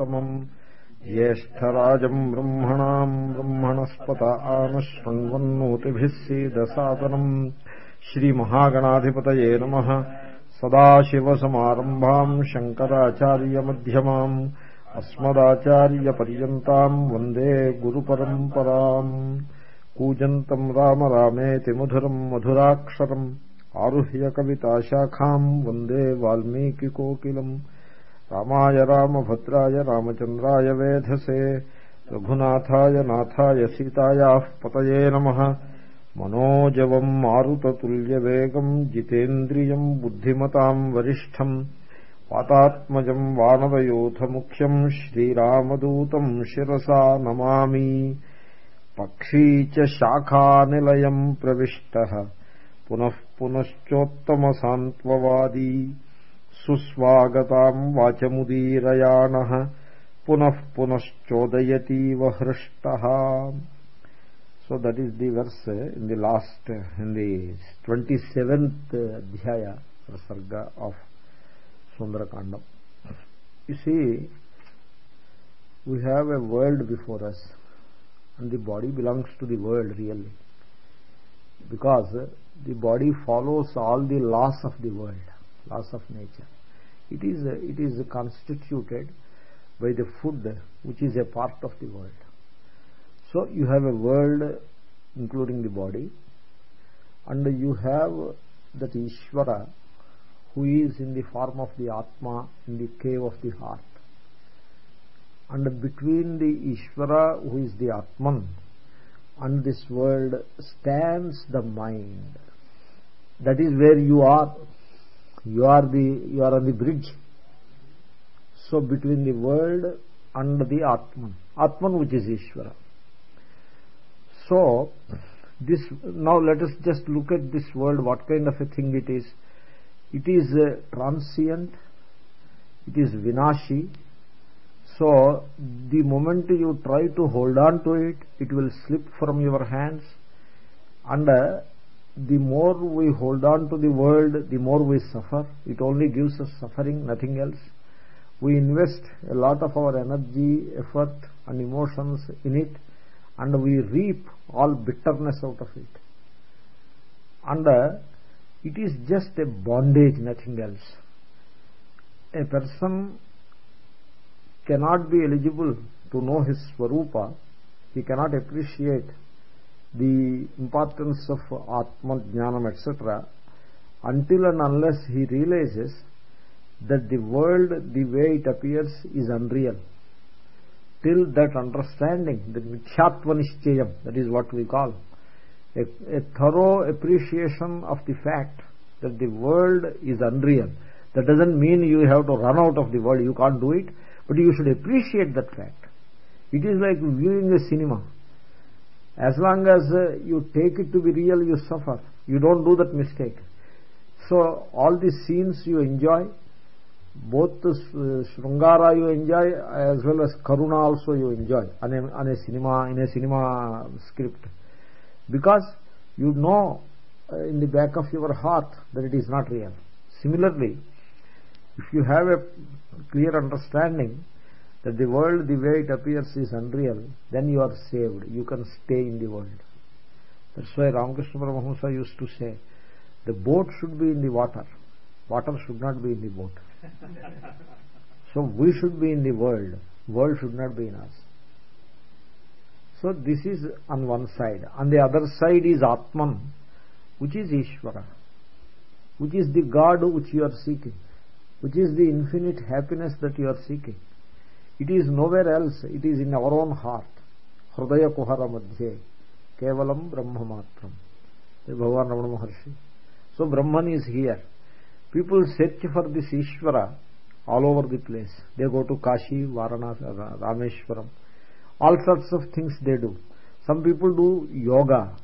ज्येष्ठराजम् ब्रह्मणाम् ब्रह्मणस्पत आनशृण्वन्नोतिभिः सीदसादनम्। श्रीमहागणाधिपतये नमः। सदाशिवसमारम्भाम् शङ्कराचार्यमध्यमाम्। अस्मदाचार्यपर्यन्ताम् वन्दे गुरुपरम्पराम्। कूजन्तम् राम रामेति मधुरम् मधुराक्षरम्। आरुह्य कविताशाखाम् वन्दे वाल्मीकिकोकिलम् रामाय रामभद्राय रामचन्द्राय वेधसे रघुनाथाय नाथाय सीतायाः पतये नमः। मनोजवम् मारुततुल्यवेगम् जितेन्द्रियम् बुद्धिमताम् वरिष्ठम् वातात्मजम् वानरयोथमुख्यम् श्रीरामदूतम् शिरसा नमामि। पक्षी च शाखानिलयम् प्रविष्टः। पुनः पुनश्चोत्तमसान्त्ववादी सुस्वागता वाच मुदीरयाणः पुनः पुनश्चोदयतीव हृष्टः। So that is the verse in the last in the twenty seventh अध्याय सर्ग ऑफ़ सुंदरकांड इसि we have a world before us and the body belongs to the world really because the body follows all the laws of the world laws of nature it is it is constituted by the food which is a part of the world. So you have a world including the body and you have that Ishvara who is in the form of the Atma in the cave of the heart. And between the Ishvara who is the Atman and this world stands the mind. That is where you are you are the you are on the bridge. So between the world and the atman. Atman which is ishvara. So this now let us just look at this world what kind of a thing it is. It is uh, transient. It is vinashi. So the moment you try to hold on to it it will slip from your hands. And uh, the more we hold on to the world the more we suffer. It only gives us suffering nothing else. We invest a lot of our energy effort and emotions in it and we reap all bitterness out of it. And uh, it is just a bondage nothing else. A person cannot be eligible to know his swarupa. He cannot appreciate the importance of atma jnanam etc until and unless he realizes that the world the way it appears is unreal. Till that understanding the mithyatva nishchayam that is what we call a, a thorough appreciation of the fact that the world is unreal. That doesn't mean you have to run out of the world you can't do it but you should appreciate that fact. It is like viewing a cinema as long as uh, you take it to be real you suffer. You don't do that mistake. So all these scenes you enjoy both uh, shrungara you enjoy as well as karuna also you enjoy on a cinema in a cinema script. Because you know uh, in the back of your heart that it is not real. Similarly if you have a clear understanding that the world the way it appears is unreal then you are saved. You can stay in the world. That's why ramakrishna paramahamsa used to say the boat should be in the water. Water should not be in the boat. So we should be in the world. World should not be in us. So this is on one side. On the other side is atman which is ishvara which is the god which you are seeking which is the infinite happiness that you are seeking it is nowhere else. It is in our own heart. Hridaya kuhara madhye. Kevalam brahma matram bhagavan ramana maharshi. So brahman is here. People search for this ishvara all over the place. They go to kashi varanasi rameshwaram. All sorts of things they do. Some people do yoga.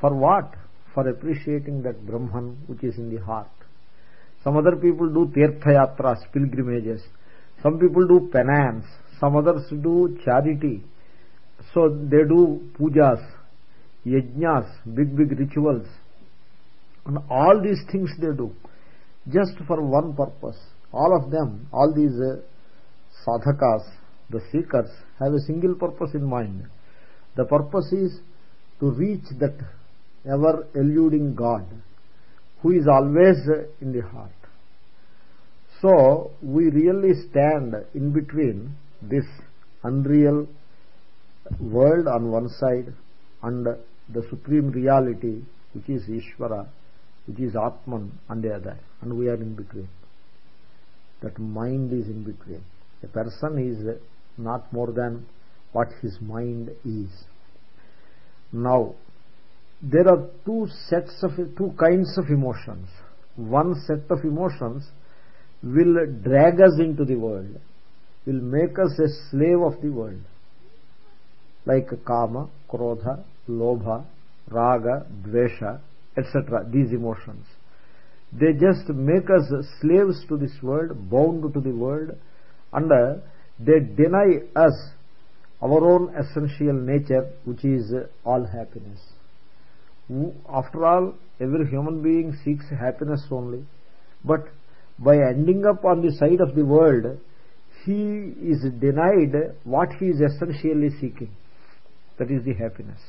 For what? For appreciating that brahman which is in the heart. Some other people do tirtha yatras pilgrimages some people do penance some others do charity. So they do pujas yajnas big big rituals. And all these things they do just for one purpose. All of them all these uh, sadhakas the seekers have a single purpose in mind. The purpose is to reach that ever eluding god who is always in the heart so we really stand in between this unreal world on one side and the supreme reality which is Ishvara which is Atman on the other. And we are in between. That mind is in between. A person is not more than what his mind is. Now there are two sets of two kinds of emotions. One set of emotions will drag us into the world will make us a slave of the world. Like kama krodha lobha raga dvesha etc these emotions. They just make us slaves to this world bound to the world and uh, they deny us our own essential nature which is all happiness. After all every human being seeks happiness only. But by ending up on the side of the world he is denied what he is essentially seeking. That is the happiness.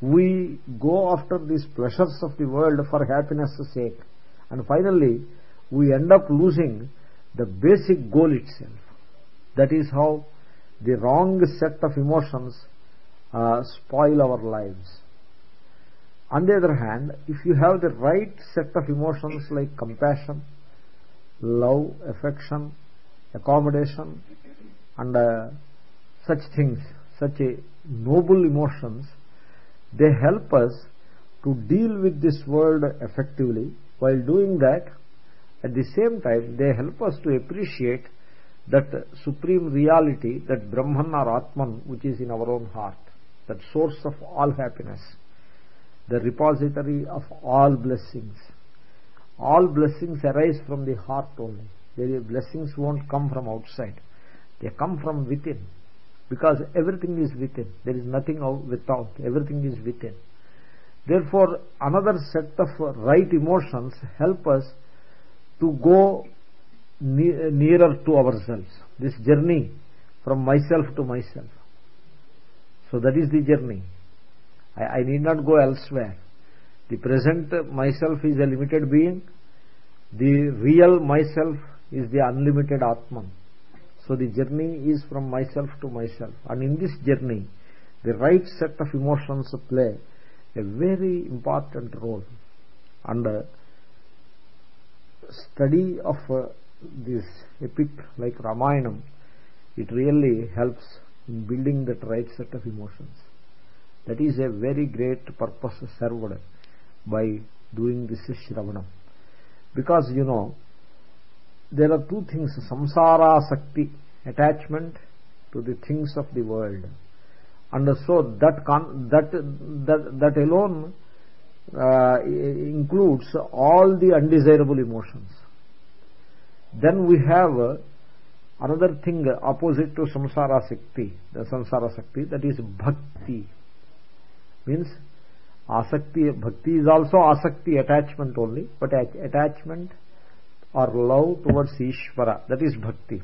We go after these pleasures of the world for happiness sake. And finally we end up losing the basic goal itself. That is how the wrong set of emotions uh, spoil our lives. On the other hand if you have the right set of emotions like compassion love affection accommodation and uh, such things such a noble emotions they help us to deal with this world effectively. While doing that at the same time they help us to appreciate that supreme reality that brahman or atman which is in our own heart that source of all happiness the repository of all blessings all blessings arise from the heart only. The blessings won't come from outside. They come from within. Because everything is within. There is nothing without. Everything is within. Therefore another set of right emotions help us to go nearer to ourselves. This journey from myself to myself. So that is the journey. I, I need not go elsewhere the present myself is a limited being. The real myself is the unlimited atman. So the journey is from myself to myself. And in this journey the right set of emotions play a very important role. And uh, study of uh, this epic like Ramayanam it really helps in building that right set of emotions. That is a very great purpose served by doing this Shravanam because you know there are two things samsara sakti attachment to the things of the world. And so that that that that alone uh, includes all the undesirable emotions. Then we have another thing opposite to samsara sakti the samsara sakti that is bhakti. Means asakti bhakti is also asakti attachment only but attachment or love towards Ishvara that is bhakti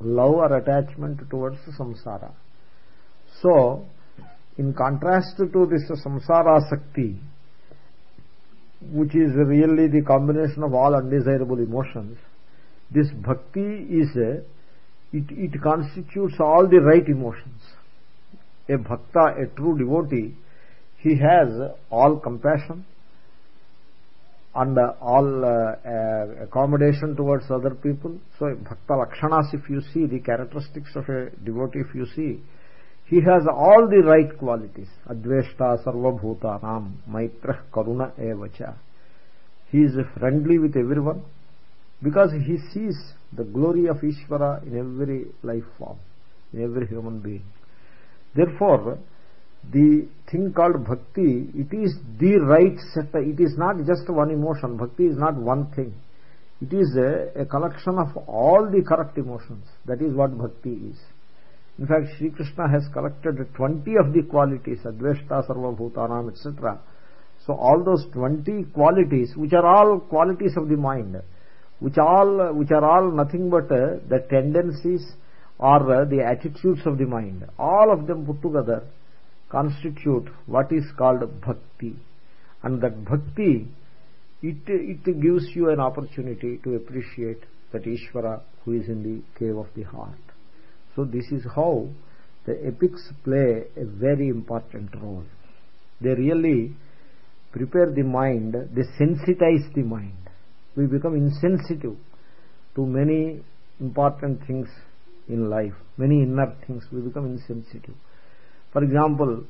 love or attachment towards samsara so in contrast to this samsara sakti which is really the combination of all undesirable emotions this bhakti is a, it, it constitutes all the right emotions a bhakta a true devotee he has all compassion and all uh, uh, accommodation towards other people. So bhakta lakshanas if you see the characteristics of a devotee if you see he has all the right qualities. Adveshta sarvabhutanam maitra karuna evacha. He is friendly with everyone because he sees the glory of ishvara in every life form in every human being. Therefore the thing called bhakti it is the right set it is not just one emotion bhakti is not one thing. It is a, a collection of all the correct emotions. That is what bhakti is. In fact Sri Krishna has collected 20 of the qualities adveshta sarva bhutanam etc so all those 20 qualities which are all qualities of the mind which all which are all nothing but uh, the tendencies or the attitudes of the mind all of them put together constitute what is called bhakti. And that bhakti it it gives you an opportunity to appreciate that ishvara who is in the cave of the heart. So this is how the epics play a very important role. They really prepare the mind they sensitize the mind. We become insensitive to many important things in life many inner things. We become insensitive for example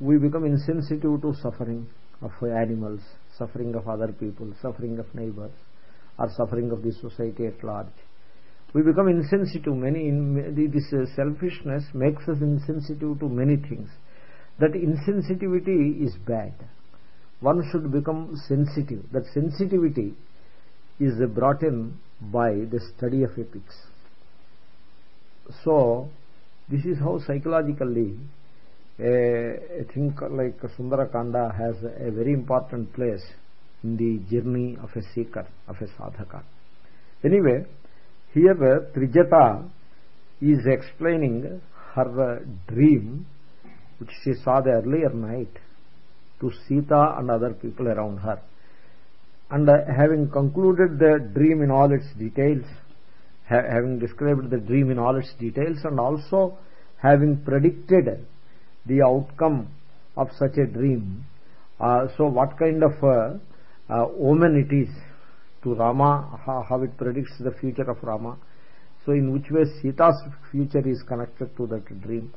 we become insensitive to suffering of animals suffering of other people suffering of neighbors or suffering of the society at large. We become insensitive. Many this uh, selfishness makes us insensitive to many things. That insensitivity is bad. One should become sensitive. That sensitivity is brought in by the study of epics so this is how psychologically a, a thing like Sundarakanda has a very important place in the journey of a seeker, of a sadhaka. Anyway, here Trijata is explaining her dream which she saw the earlier night to Sita and other people around her. And uh, having concluded the dream in all its details, ha having described the dream in all its details and also having predicted the outcome of such a dream, uh, so what kind of uh, uh, omen it is to Rama, how, how, it predicts the future of Rama. So in which way Sita's future is connected to that dream.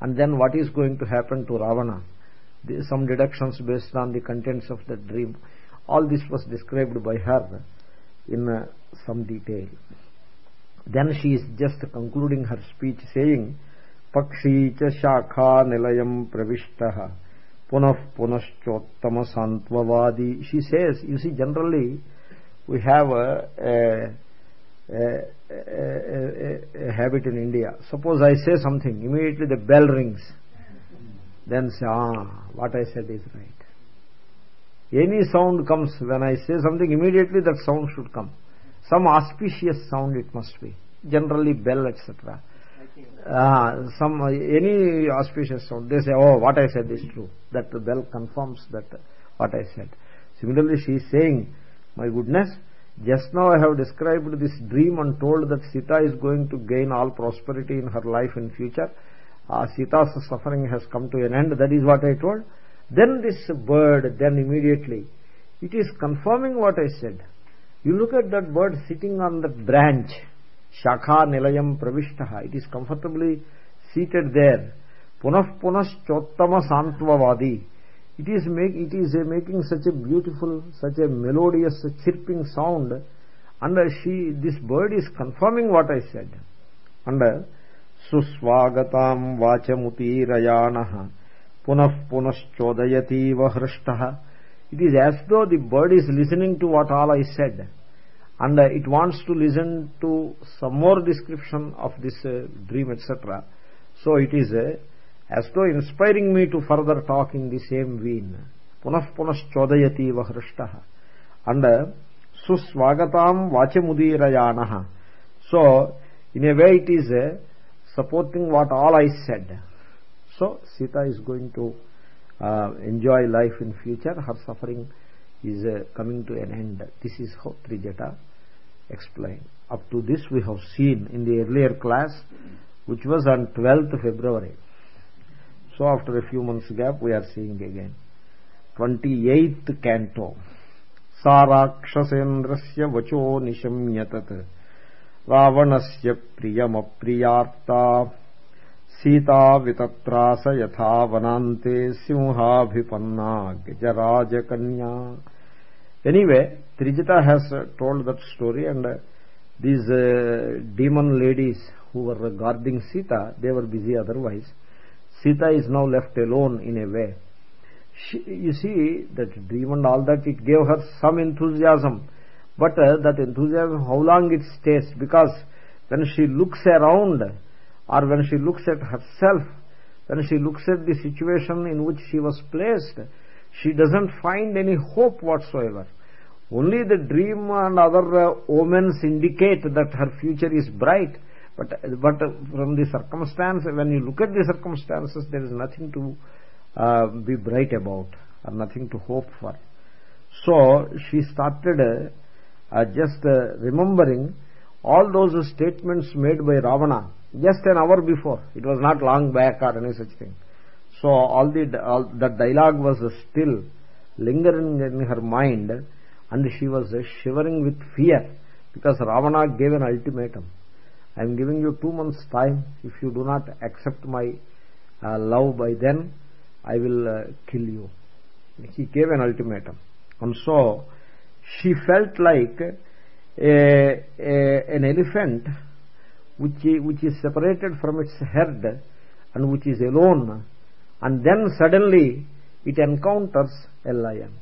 And then what is going to happen to Ravana. Some deductions based on the contents of the dream. All this was described by her in uh, some detail. Then she is just concluding her speech saying, Cha shakha nilayam pravishtaha punah punaschottama santvavadi she says you see generally we have a, a, habit in India. Suppose I say something immediately the bell rings. Then say ah what I said is right. Any sound comes. When I say something immediately that sound should come. Some auspicious sound it must be. Generally bell etc uh, some any auspicious sound they say oh what i said is true. That the bell confirms that what i said. Similarly she is saying my goodness just now i have described this dream and told that sita is going to gain all prosperity in her life in future. Uh, sita's suffering has come to an end that is what i told. Then this bird then immediately it is confirming what i said. You look at that bird sitting on the branch it is a making such a beautiful such a melodious chirping sound and she this bird is confirming what i said and suswagatam vachamutirayanaha punah punaschodayati hrishtah it is as though the bird is listening to what all i said and uh, it wants to listen to some more description of this uh, dream etc so it is uh, as though inspiring me to further talk in the same vein. Punah punaschodayati vahrashtah and suswagatam vachamudirayanaha so in a way it is supporting what all i said. So sita is going to uh, enjoy life in future. Her suffering is uh, coming to an end this is how trijata explained up to this we have seen in the earlier class which was on 12th february so after a few months gap we are seeing again 28th canto साराक्षसेन्द्रस्य वचो निशम्य तत् रावणस्य प्रियमप्रियार्ता सीता वितत्रास यथा वनाते सिंहाभिपन्ना गजराज कन्या anyway Trijata has told that story and these demon ladies who are guarding Sita they were busy otherwise Sita is now left alone in a way you see that dream and all that it gave her some enthusiasm but that enthusiasm how long it stayed because when she looks around or when she looks at herself, when she looks at the situation in which she was placed, she doesn't find any hope whatsoever. Only the dream and other uh, omens indicate that her future is bright. But but from the circumstance when you look at the circumstances there is nothing to uh, be bright about or nothing to hope for. So she started uh, just uh, remembering all those statements made by ravana just an hour before. It was not long back or any such thing. So all the all the dialogue was still lingering in her mind and she was shivering with fear because ravana gave an ultimatum. I am giving you 2 months time. If you do not accept my uh, love by then i will uh, kill you. He gave an ultimatum. And so she felt like a, a, an elephant which, which is separated from its head and which is alone and then suddenly it encounters a lion.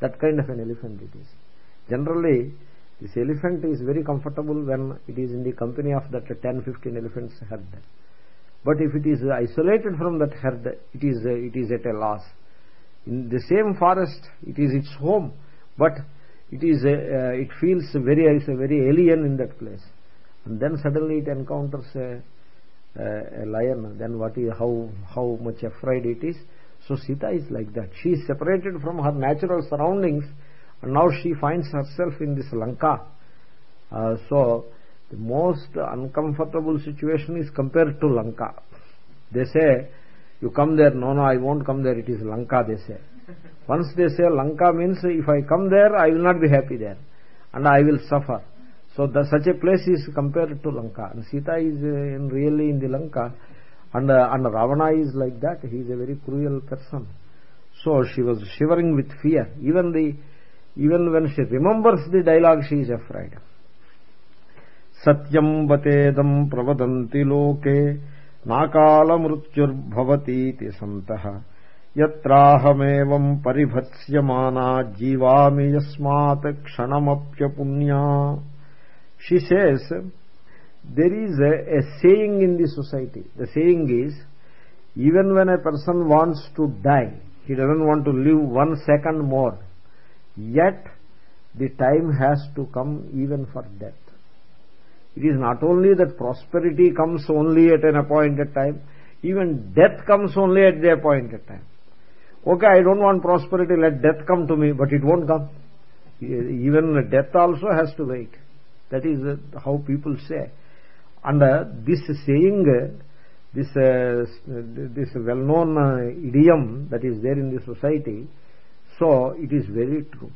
That kind of an elephant it is. Generally this elephant is very comfortable when it is in the company of that 10 15 elephants herd but if it is isolated from that herd it is it is at a loss. In the same forest it is its home but it is uh, it feels very very alien in that place and then suddenly it encounters a, a, a lion. Then what is how how much afraid it is? So sita is like that. She is separated from her natural surroundings. And now she finds herself in this lanka. Uh, so the most uncomfortable situation is compared to lanka. They say you come there. No no i won't come there. It is lanka they say. Once they say lanka means if i come there i will not be happy there. And i will suffer so the, such a place is compared to Lanka. And Sita is uh, in really in the Lanka. And, uh, and Ravana is like that. He is a very cruel person. So she was shivering with fear. Even the even when she remembers the dialogue, she is afraid. सत्यं वतेदं प्रवदन्ति लोके नाकालमृत्युर्भवतीति सन्तः यत्राहमेवं परिभत्स्यमाना जीवामि यस्मात् क्षणमप्यपुण्या she says there is a, a saying in the society. The saying is even when a person wants to die he doesn't want to live one second more. Yet the time has to come even for death. It is not only that prosperity comes only at an appointed time even death comes only at the appointed time. Okay i don't want prosperity let death come to me but it won't come. Even death also has to wait that is uh, how people say. And uh, this saying uh, this this well known idiom that is there in the society so it is very true.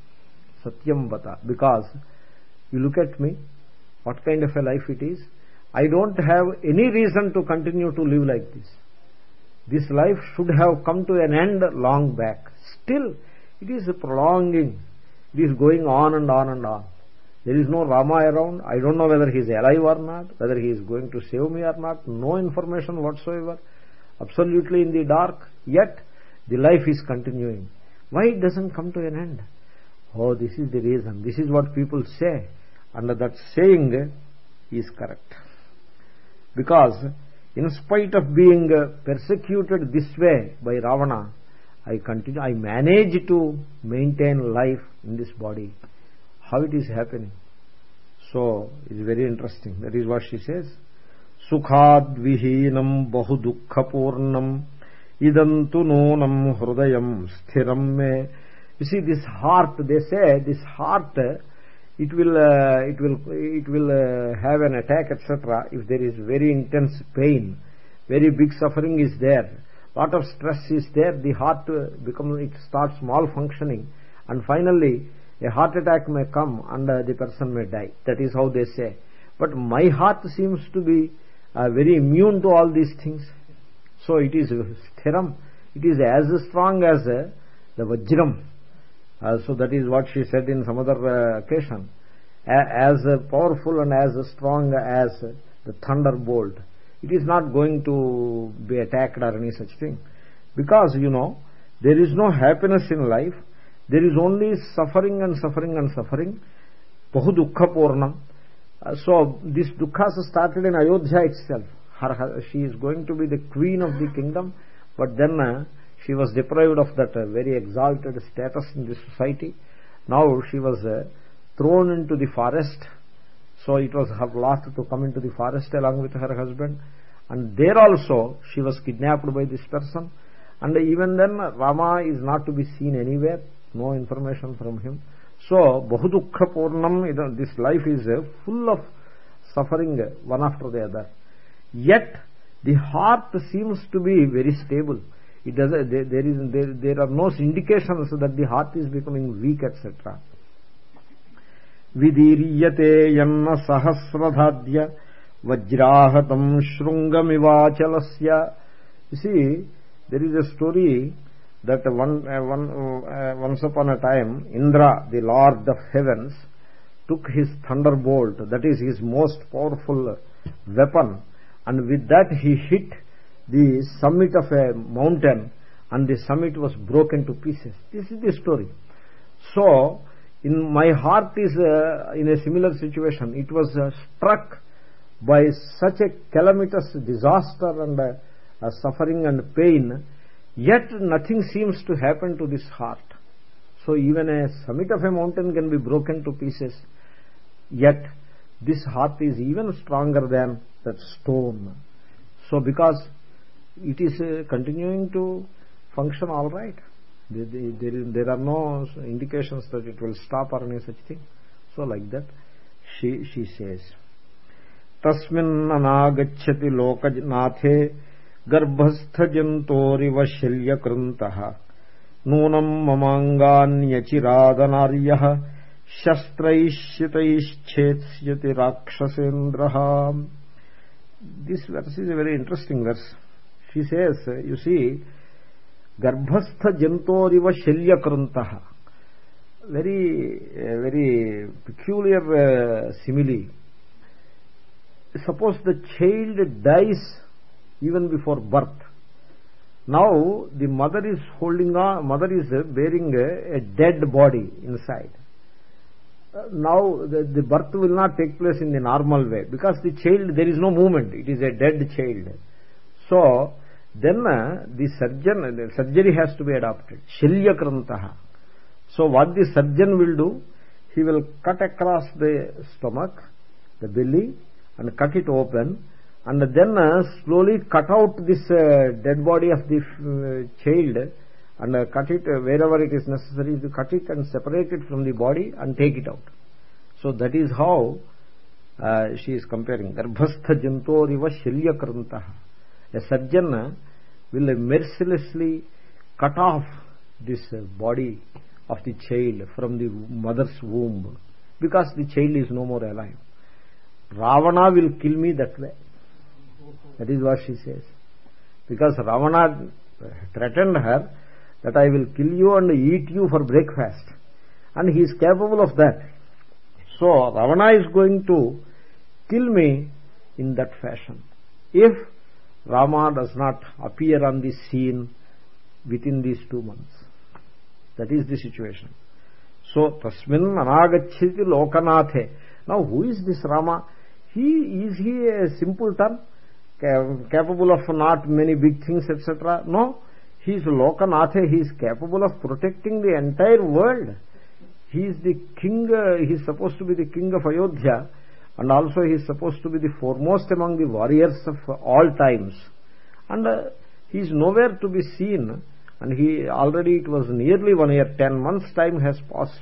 Satyam vata. Because you look at me what kind of a life it is i don't have any reason to continue to live like this. This life should have come to an end long back. Still it is prolonging. It is going on and on and on there is no Rama around. I don't know whether he is alive or not, whether he is going to save me or not. No information whatsoever. Absolutely in the dark. Yet, the life is continuing. Why it doesn't come to an end? Oh, this is the reason. This is what people say. And that saying is correct. Because, in spite of being persecuted this way by Ravana, I continue, I manage to maintain life in this body how it is happening. So it's very interesting. That is what she says. Vihinam bahu dukkhapurnam idantu nunam hrudayam sthiram me. You see this heart they say this heart it will uh, it will it will uh, have an attack etc if there is very intense pain. Very big suffering is there. Lot of stress is there. The heart becomes it starts malfunctioning. And finally a heart attack may come and uh, the person may die. That is how they say. But my heart seems to be uh, very immune to all these things. So it is sthiram. It is as strong as uh, the vajram. So that is what she said in some other occasion. As powerful and as strong as the thunderbolt. It is not going to be attacked or any such thing. Because you know there is no happiness in life there is only suffering and suffering and suffering. Bahu purnam. Uh, so this dukkha started in ayodhya itself. She is going to be the queen of the kingdom. But then uh, she was deprived of that uh, very exalted status in the society. Now she was thrown into the forest. So it was her lot to come into the forest along with her husband. And there also she was kidnapped by this person. And even then rama is not to be seen anywhere no information from him so bahudukha purnam this life is full of suffering one after the other yet the heart seems to be very stable it does there, there is there, there are no indications that the heart is becoming weak etc విదీర్యతే యన్న సహస్రధాద్య వజ్రాహతం శృంగమివాచలస్య see there is a story that one, uh, one uh, once upon a time indra the lord of heavens took his thunderbolt that is his most powerful weapon and with that he hit the summit of a mountain and the summit was broken to pieces. This is the story. So in my heart is uh, in a similar situation. It was uh, struck by such a calamitous disaster and uh, suffering and pain yet nothing seems to happen to this heart. So even a summit of a mountain can be broken to pieces. Yet this heart is even stronger than that stone. So because it is uh, continuing to function all right there, there are no indications that it will stop or any such thing. So like that she she says tasmin anagachyati lokanaathe गर्भस्थजंतोरिव शल्यकृत नूनम मंगान्यचिरादनार्य शस्त्रिश्चितेत्ति राक्षसेन्द्र। This verse is a very interesting verse she says you see गर्भस्थ जंतोरिव शल्यकृत very very peculiar simile suppose the child dies even before birth. Now the mother is holding on mother is bearing a, a dead body inside. Uh, now the, the birth will not take place in the normal way. Because the child there is no movement. It is a dead child. So then uh, the surgeon the surgery has to be adopted. Shalyakrantaha so what the surgeon will do he will cut across the stomach the belly and cut it open and then uh, slowly cut out this uh, dead body of the uh, child and uh, cut it uh, wherever it is necessary to cut it and separate it from the body and take it out. So that is how uh, she is comparing. Garbhastha jantoriva shalyakrantaha a surgeon will mercilessly cut off this body of the child from the mother's womb because the child is no more alive. Ravana will kill me that way that is what she says because ravana threatened her that i will kill you and eat you for breakfast and he is capable of that so ravana is going to kill me in that fashion if Rama does not appear on the scene within these two months. That is the situation. So, tasmin anagachiti lokanathe. Now, who is this Rama? He Is he a simpleton, capable of not many big things, etc.? No. He is lokanathe. He is capable of protecting the entire world. He is the king, he is supposed to be the king of Ayodhya and also he is supposed to be the foremost among the warriors of all times and uh, he is nowhere to be seen and he already it was nearly one year 10 months time has passed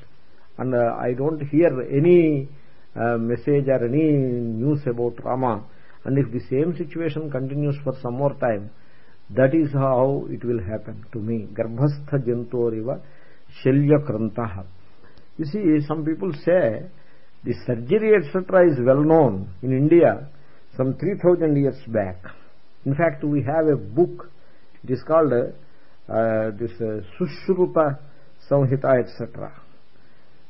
and uh, I don't hear any uh, message or any news about Rama and if the same situation continues for some more time that is how it will happen to me garbhastha jantoriva shalya krantaha you see some people say the surgery etc. is well known in India some 3000 years back. In fact, we have a book, it is called uh, this uh, Sushruta Samhita etc.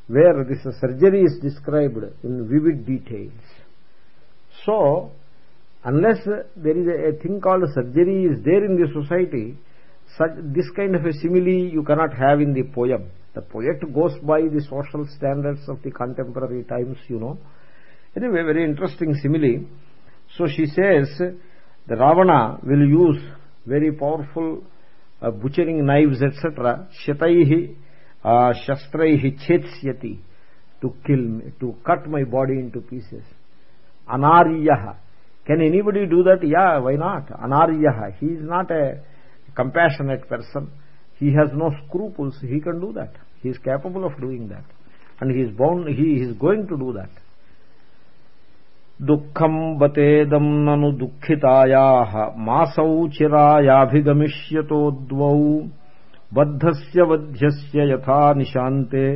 where this surgery is described in vivid details. So, unless there is a, thing called surgery is there in the society, such, this kind of a simile you cannot have in the poem. The poet goes by the social standards of the contemporary times you know. Anyway very interesting simile. So she says the ravana will use very powerful uh, butchering knives etc shataihi uh, shastraihi chetsyati to kill me to cut my body into pieces. Anaryaha can anybody do that yeah why not anaryaha he is not a compassionate person he has no scruples he can do that he is capable of doing that and he is bound he is going to do that दुःखं बतेदं ननु चिरायाभिगमिष्यतो द्वौ बद्धस्य वध्यस्य यथा निशान्ते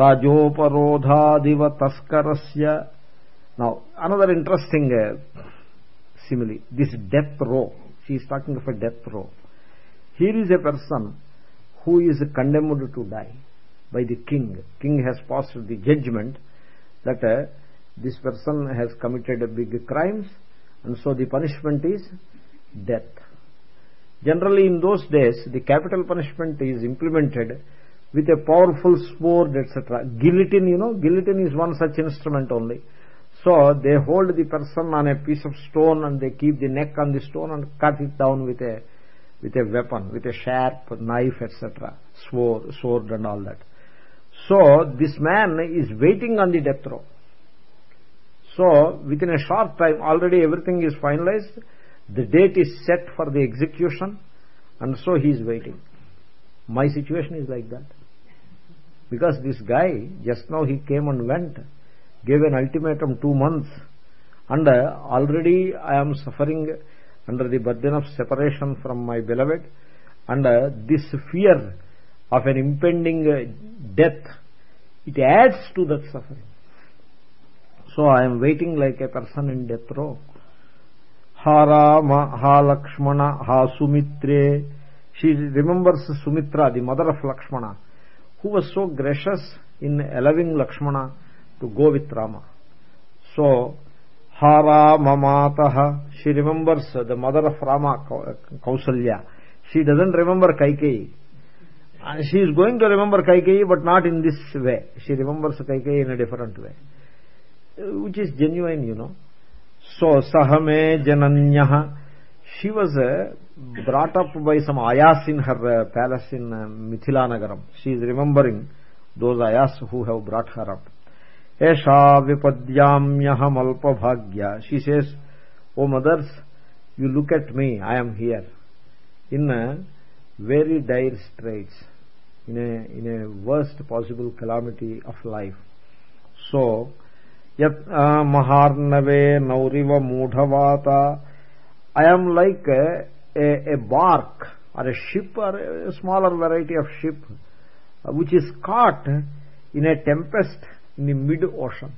राजोपरोधादिव तस्करस्य now another interesting uh, simile this death row she is talking of a death row. Here is a person who is condemned to die by the king. King has passed the judgment that uh, this person has committed a big crimes and so the punishment is death. Generally in those days the capital punishment is implemented with a powerful sword etc guillotine you know guillotine is one such instrument only so they hold the person on a piece of stone and they keep the neck on the stone and cut it down with a with a weapon with a sharp knife etc sword sword and all that so this man is waiting on the death row. So within a short time already everything is finalized. The date is set for the execution and so he is waiting. My situation is like that. Because this guy just now he came and went, gave an ultimatum two months and uh, already I am suffering under the burden of separation from my beloved and uh, this fear of an impending uh, death it adds to that suffering. So i am waiting like a person in death row. Ha rama ha lakshmana ha sumitre. She remembers sumitra the mother of lakshmana who was so gracious in allowing lakshmana to go with rama so Hara rama matah she remembers the mother of rama kausalya she doesn't remember kaikeyi she is going to remember Kaikeyi but not in this way. She remembers Kaikeyi in a different way. Which is genuine, you know. So, Sahame Jananyaha. She was uh, brought up by some ayas in her uh, palace in uh, Mithila Nagaram. She is remembering those ayas who have brought her up. Esha vipadyamyaham alpabhagya. She says, O mothers, you look at me, I am here. In uh, very dire straits in a in a worst possible calamity of life so yat uh, maharnave nauriva mudhavata i am like a, a, a bark or a ship or a smaller variety of ship uh, which is caught in a tempest in the mid ocean.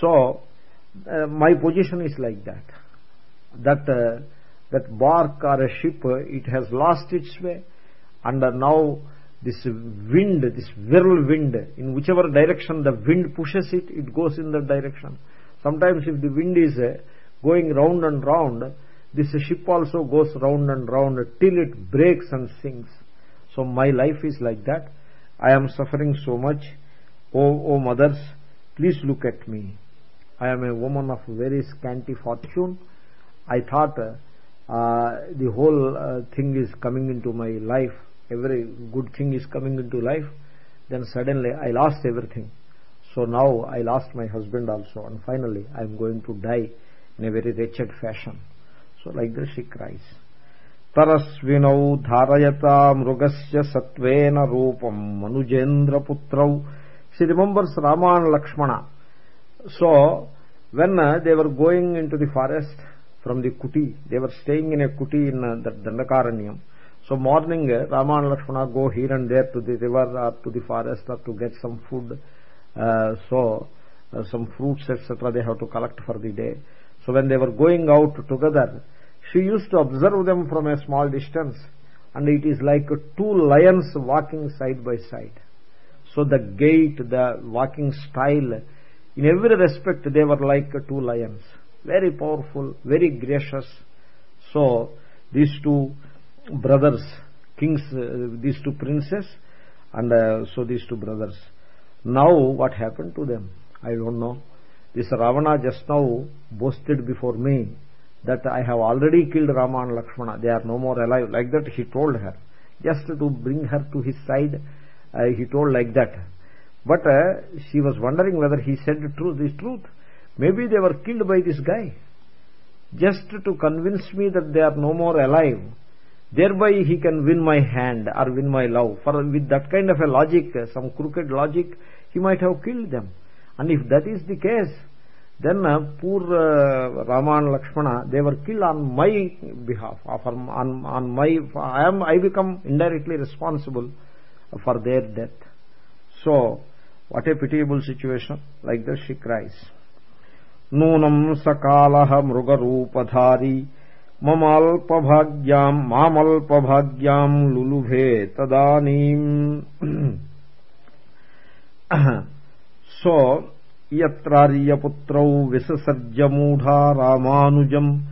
So uh, my position is like that. That uh, that bark or a ship it has lost its way and now this wind this whirlwind in whichever direction the wind pushes it it goes in that direction. Sometimes if the wind is uh, going round and round this ship also goes round and round till it breaks and sinks. So my life is like that. I am suffering so much oh oh mothers please look at me i am a woman of very scanty fortune i thought uh, uh, the whole uh, thing is coming into my life every good thing is coming into life then suddenly i lost everything so now i lost my husband also and finally i am going to die in a very wretched fashion so like this she cries तरस्विनौ धारयता मृगस्य सत्त्वेन रूपम् मनुजेन्द्रपुत्रौ she remembers Rama and Lakshmana so when uh, they were going into the forest from the kuti they were staying in a kuti in uh, the dandakaranyam so morning, Rama and Lakshmana go here and there to the river or to the forest or to get some food. Uh, so uh, some fruits etc. they have to collect for the day. So when they were going out together, she used to observe them from a small distance and it is like two lions walking side by side. So the gait, the walking style, in every respect they were like two lions. Very powerful, very gracious. So these two brothers kings uh, these two princes and uh, so these two brothers. Now what happened to them? I don't know. This ravana just now boasted before me that i have already killed rama and lakshmana. They are no more alive. Like that he told her just to bring her to his side uh, he told like that. But uh, she was wondering whether he said the truth this truth. Maybe they were killed by this guy. Just to convince me that they are no more alive thereby he can win my hand or win my love. For with that kind of a logic some crooked logic he might have killed them. And if that is the case then uh, poor uh, rama and lakshmana they were killed on my behalf on, on my i am i become indirectly responsible for their death. So what a pitiable situation. Like this, she cries. Noonam sakalah mruga roopadhari mamalpa bhagyam mamalpa bhagyam luluhe tadanim. So yatrarya putrau visasajya moodha ramanujam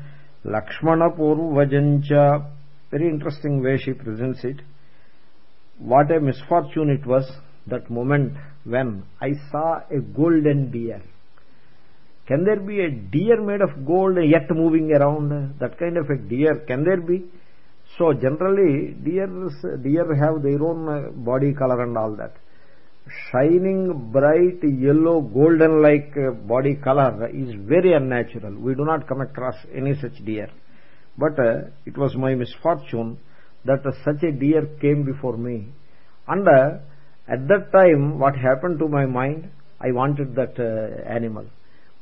lakshmana puru cha. Very interesting way she presents it what a misfortune it was that moment when I saw a golden deer. Can there be a deer made of gold yet moving around? That kind of a deer can there be? So generally deers deer have their own body color and all that. Shining bright yellow golden like body color is very unnatural. We do not come across any such deer. But uh, it was my misfortune that such a deer came before me. And uh, at that time what happened to my mind? I wanted that uh, animal.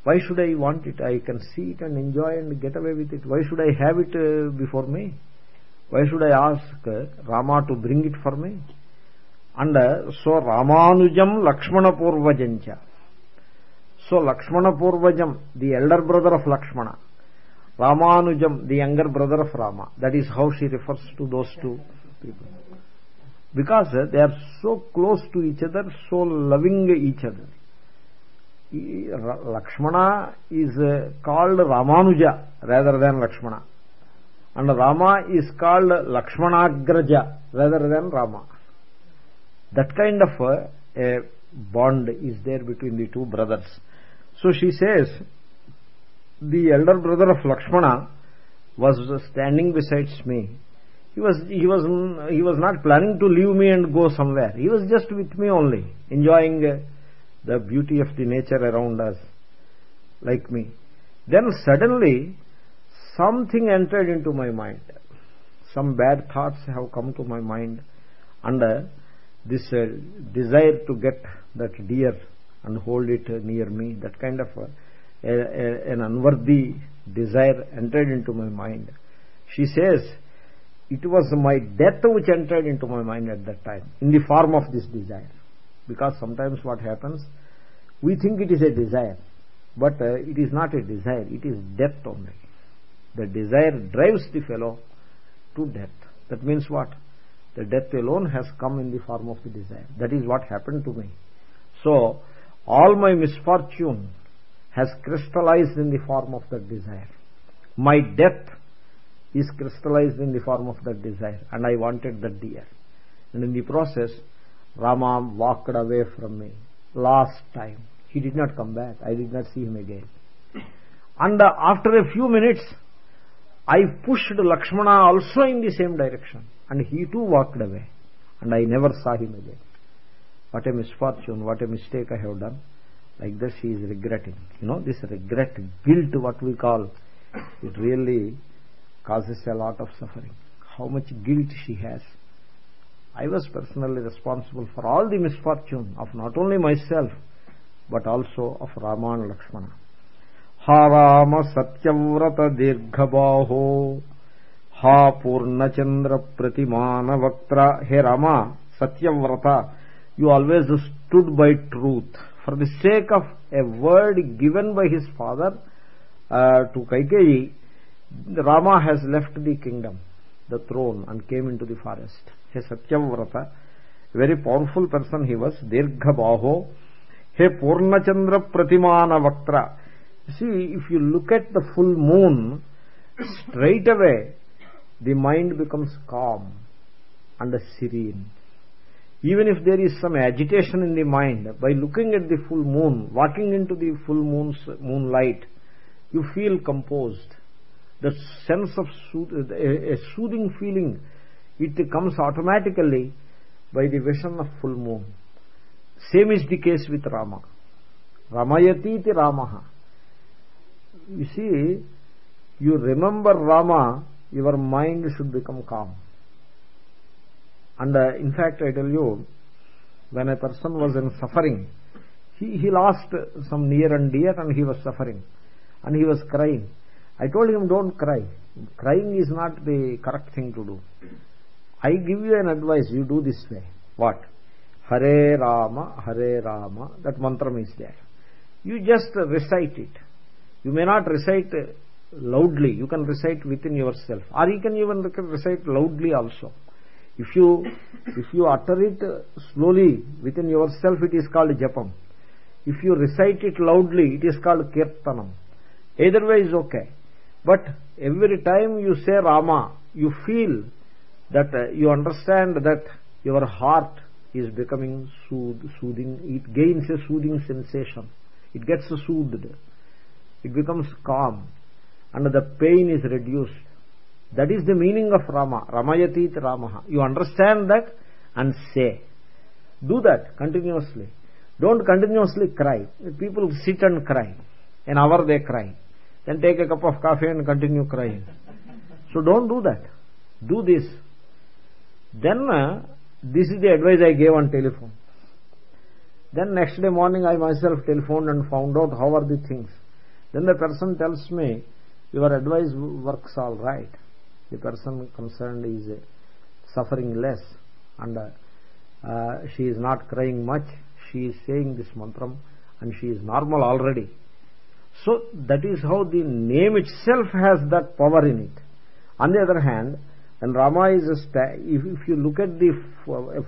Why should i want it? I can see it and enjoy and get away with it. Why should i have it uh, before me? Why should i ask uh, rama to bring it for me? And uh, so ramanujam lakshmana purvajancha. So lakshmana purvajam the elder brother of lakshmana ramanujam the younger brother of rama. That is how she refers to those two people. Because uh, they are so close to each other so loving each other. Lakshmana is uh, called ramanuja rather than lakshmana. And rama is called lakshmanagraja rather than rama. That kind of uh, a bond is there between the two brothers. So she says the elder brother of lakshmana was standing beside me. He was he was he was not planning to leave me and go somewhere. He was just with me only enjoying uh, the beauty of the nature around us like me. Then suddenly something entered into my mind. Some bad thoughts have come to my mind uh, this uh, desire to get that deer and hold it near me that kind of an unworthy desire entered into my mind. She says it was my death which entered into my mind at that time in the form of this desire. Because sometimes what happens we think it is a desire but uh, it is not a desire. It is death only. The desire drives the fellow to death. That means what? The death alone has come in the form of the desire. That is what happened to me. So all my misfortune has crystallized in the form of that desire. My death is crystallized in the form of that desire and I wanted that deer and in the process Rama walked away from me. Last time. He did not come back. I did not see him again. And uh, after a few minutes I pushed Lakshmana also in the same direction and he too walked away and I never saw him again. What a misfortune what a mistake I have done like this she is regretting. You know this regret guilt what we call it really causes a lot of suffering. How much guilt she has. I was personally responsible for all the misfortune of not only myself but also of rama and lakshmana. Ha rama satyavrata dirghabaho. Ha purnachandra pratimana vaktra. He rama satyavrata you always stood by truth for the sake of a word given by his father uh, to kaikeyi Rama has left the kingdom, the throne and came into the forest. He Satyavrata, very powerful person he was, Dirgha Baho, He Purnachandra Pratimana Vaktra. See, if you look at the full moon, straight away the mind becomes calm and serene. Even if there is some agitation in the mind, by looking at the full moon, walking into the full moon's moonlight, you feel composed. The sense of a soothing feeling it comes automatically by the vision of full moon. Same is the case with rama. Ramayati iti ramaha. You see you remember rama your mind should become calm and uh, in fact i tell you when a person was in suffering he, he lost some near and dear and he was suffering. And he was crying. I told him don't cry. Crying is not the correct thing to do. I give you an advice. You do this way. What? Hare rama hare rama. That mantra is there. You just recite it. You may not recite loudly. You can recite within yourself. Or you can even recite loudly also if you if you utter it slowly within yourself it is called japam. If you recite it loudly it is called kirtanam. Either way is okay. But every time you say rama you feel that uh, you understand that your heart is becoming soothing it gains a soothing sensation. It gets soothed. It becomes calm. And the pain is reduced that is the meaning of rama. Ramayatit ramaha. You understand that and say. Do that continuously. Don't continuously cry. People sit and cry. An hour they cry. Then take a cup of coffee and continue crying. So don't do that. Do this. Then uh, this is the advice i gave on telephone. Then next day morning i myself telephoned and found out how are the things. Then the person tells me your advice works all right the person concerned is uh, suffering less and uh, she is not crying much. She is saying this mantra and she is normal already. So that is how the name itself has that power in it. On the other hand when rama is if, if you look at the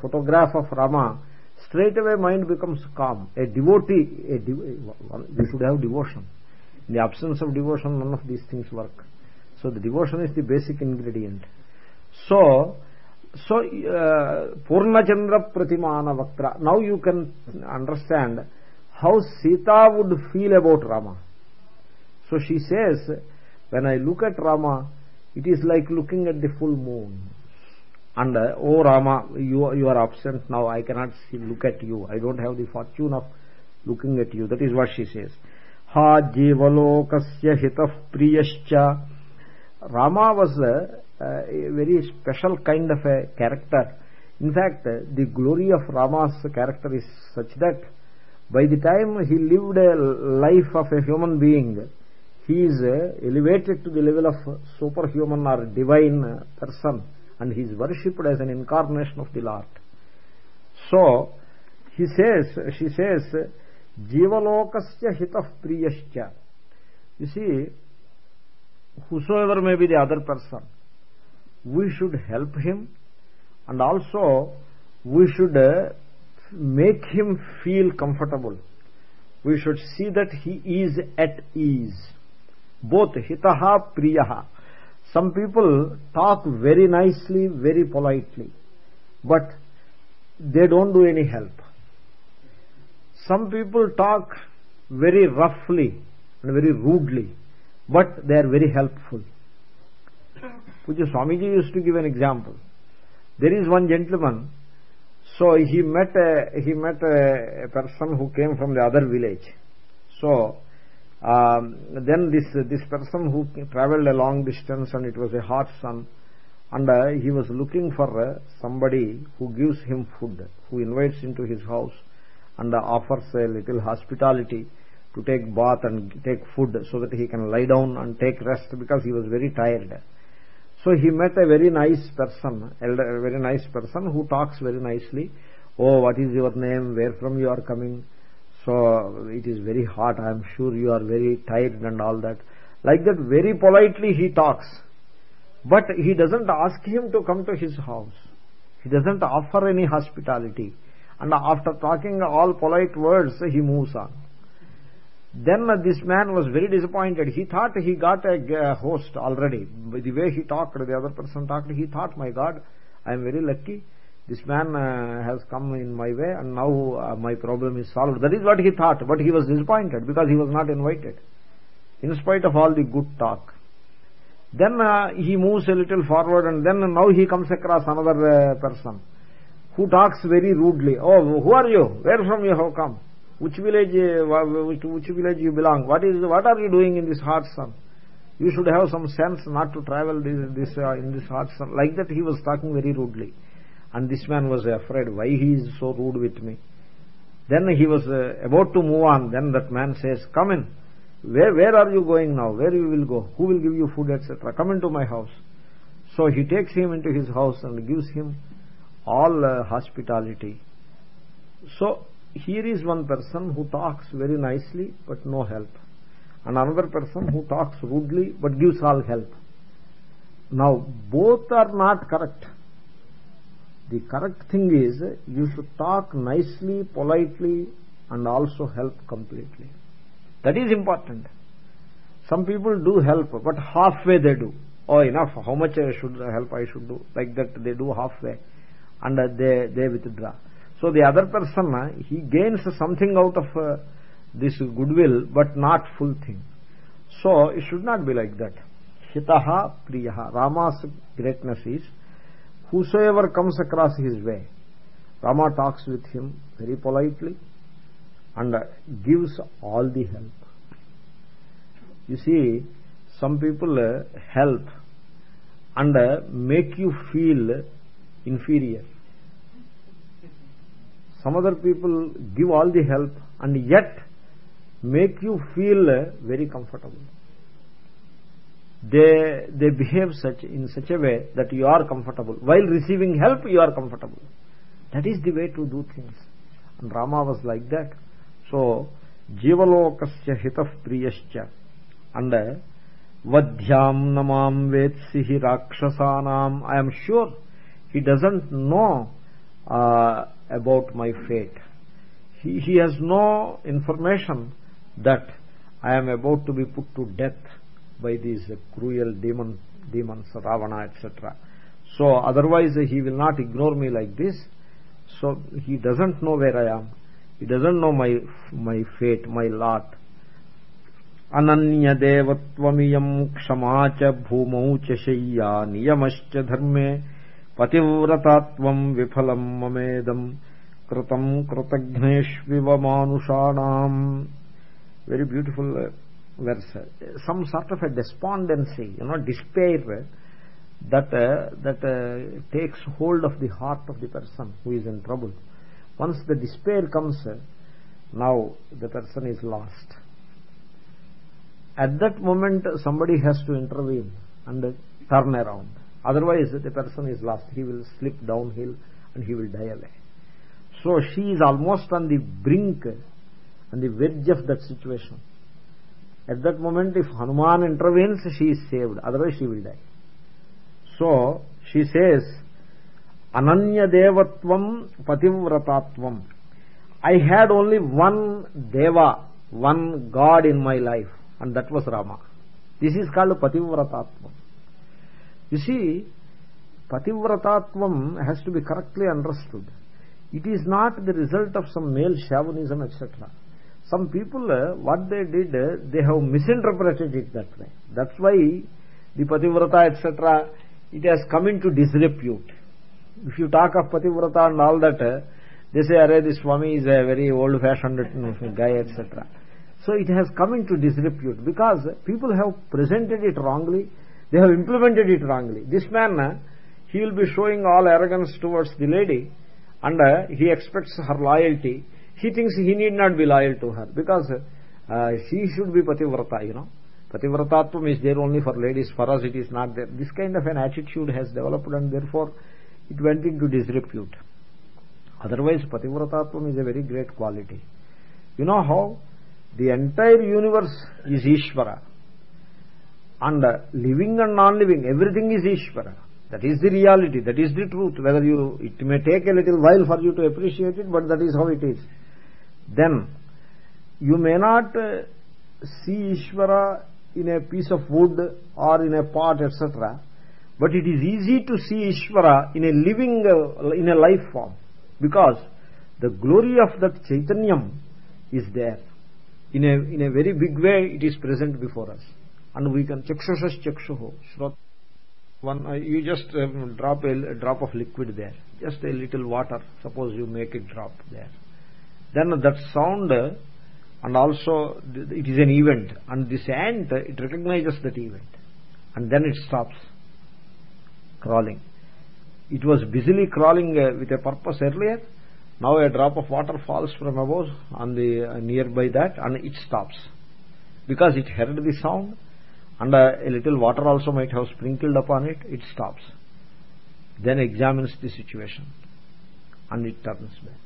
photograph of rama straight away mind becomes calm. A devotee a dev we should have devotion. In the absence of devotion none of these things work so the devotion is the basic ingredient. So so uh, purna chandra pratimana now you can understand how sita would feel about rama. So she says when i look at rama it is like looking at the full moon. And uh, oh rama you you are absent now. I cannot see, look at you. I don't have the fortune of looking at you. That is what she says. Ha jivalokasya hitah priyascha Rama was a, a, very special kind of a character. In fact, the glory of Rama's character is such that by the time he lived a life of a human being, he is uh, elevated to the level of superhuman or divine person and he is worshipped as an incarnation of the Lord. So, he says, she says, Jivalokasya hitah priyascha. You see, whosoever may be the other person we should help him and also we should uh, make him feel comfortable. We should see that he is at ease. Both hitaha priyaha. Some people talk very nicely very politely but they don't do any help. Some people talk very roughly and very rudely but they are very helpful. Pujya Swamiji used to give an example. There is one gentleman so he met a, he met a, a person who came from the other village. So um, then this this person who traveled a long distance and it was a hot sun and uh, he was looking for uh, somebody who gives him food who invites into his house and uh, offers a little hospitality to take bath and take food so that he can lie down and take rest because he was very tired. So he met a very nice person a very nice person who talks very nicely. Oh what is your name? Where from you are coming? So it is very hot. I am sure you are very tired and all that. Like that very politely he talks. But he doesn't ask him to come to his house. He doesn't offer any hospitality. And after talking all polite words he moves on then uh, this man was very disappointed. He thought he got a host already. The way he talked the other person talked he thought my god i am very lucky. This man uh, has come in my way and now uh, my problem is solved. That is what he thought but he was disappointed because he was not invited in spite of all the good talk. Then uh, he moves a little forward and then now he comes across another uh, person who talks very rudely. Oh who are you? Where from you have come which village uh, which, which village you belong? What is what are you doing in this hot sun? You should have some sense not to travel this, this uh, in this hot sun. Like that he was talking very rudely. And this man was afraid why he is so rude with me? Then he was uh, about to move on. Then that man says come in. Where where are you going now? Where you will go? Who will give you food etc come into my house. So he takes him into his house and gives him all uh, hospitality. So here is one person who talks very nicely but no help. And another person who talks rudely but gives all help. Now both are not correct. The correct thing is you should talk nicely politely and also help completely. That is important. Some people do help but halfway they do. Oh enough. How much I should help I should do? Like that they do halfway. And uh, they they withdraw so the other person he gains something out of uh, this goodwill but not full thing. So it should not be like that. Hitaha priyaha. Rama's greatness is whosoever comes across his way rama talks with him very politely and uh, gives all the help. You see some people uh, help and uh, make you feel inferior some other people give all the help and yet make you feel very comfortable. They they behave such in such a way that you are comfortable. While receiving help you are comfortable. That is the way to do things. And rama was like that. So priyascha. And vadhyam namam vetsihi rakshasanam i am sure he doesn't know uh, about my fate he, he has no information that i am about to be put to death by these cruel demon demons ravana etc so otherwise he will not ignore me like this so he doesn't know where i am he doesn't know my my fate my lot अनन्यदेवत्वमियम् क्षमा च भूमौ च शय्या नियमश्च धर्मे పతివ్రతాత్వం విఫలం మమేదం కృతం కృతఘ్నేష్వివ మానుషాణం very beautiful uh, verse some sort of a despondency you know despair that uh, that uh, takes hold of the heart of the person who is in trouble once the despair comes now the person is lost at that moment somebody has to intervene and turn around otherwise the person is lost. He will slip downhill and he will die away. So she is almost on the brink on the verge of that situation. At that moment if hanuman intervenes she is saved. Otherwise she will die. So she says ananya devatvam pativratatvam. I had only one deva one god in my life and that was rama. This is called pativratatvam you see pativratatvam has to be correctly understood. It is not the result of some male chauvinism etc some people uh, what they did uh, they have misinterpreted it that way. That's why the pativrata etc it has come into disrepute. If you talk of pativrata and all that uh, they say array this swami is a very old fashioned guy etc so it has come into disrepute because people have presented it wrongly they have implemented it wrongly. This man uh, he will be showing all arrogance towards the lady and uh, he expects her loyalty. He thinks he need not be loyal to her because uh, she should be pativrata you know. Pativratatvam is there only for ladies. For us it is not there. This kind of an attitude has developed and therefore it went into disrepute. Otherwise pativratatvam is a very great quality. You know how? The entire universe is ishvara and living and non-living everything is Ishvara. That is the reality that is the truth whether you it may take a little while for you to appreciate it but that is how it is. Then you may not uh, see Ishvara in a piece of wood or in a pot etc but it is easy to see Ishvara in a living uh, in a life form because the glory of that Chaitanyam is there. In a in a very big way it is present before us and we can chakshusas chakshuho shrot one uh, you just um, drop a, a drop of liquid there. Just a little water. Suppose you make it drop there. Then that sound and also it is an event. And this ant it recognizes that event. And then it stops crawling. It was busily crawling uh, with a purpose earlier. Now a drop of water falls from above on the uh, nearby that and it stops. Because it heard the sound and a little water also might have sprinkled upon it it stops. Then examines the situation. And it turns back.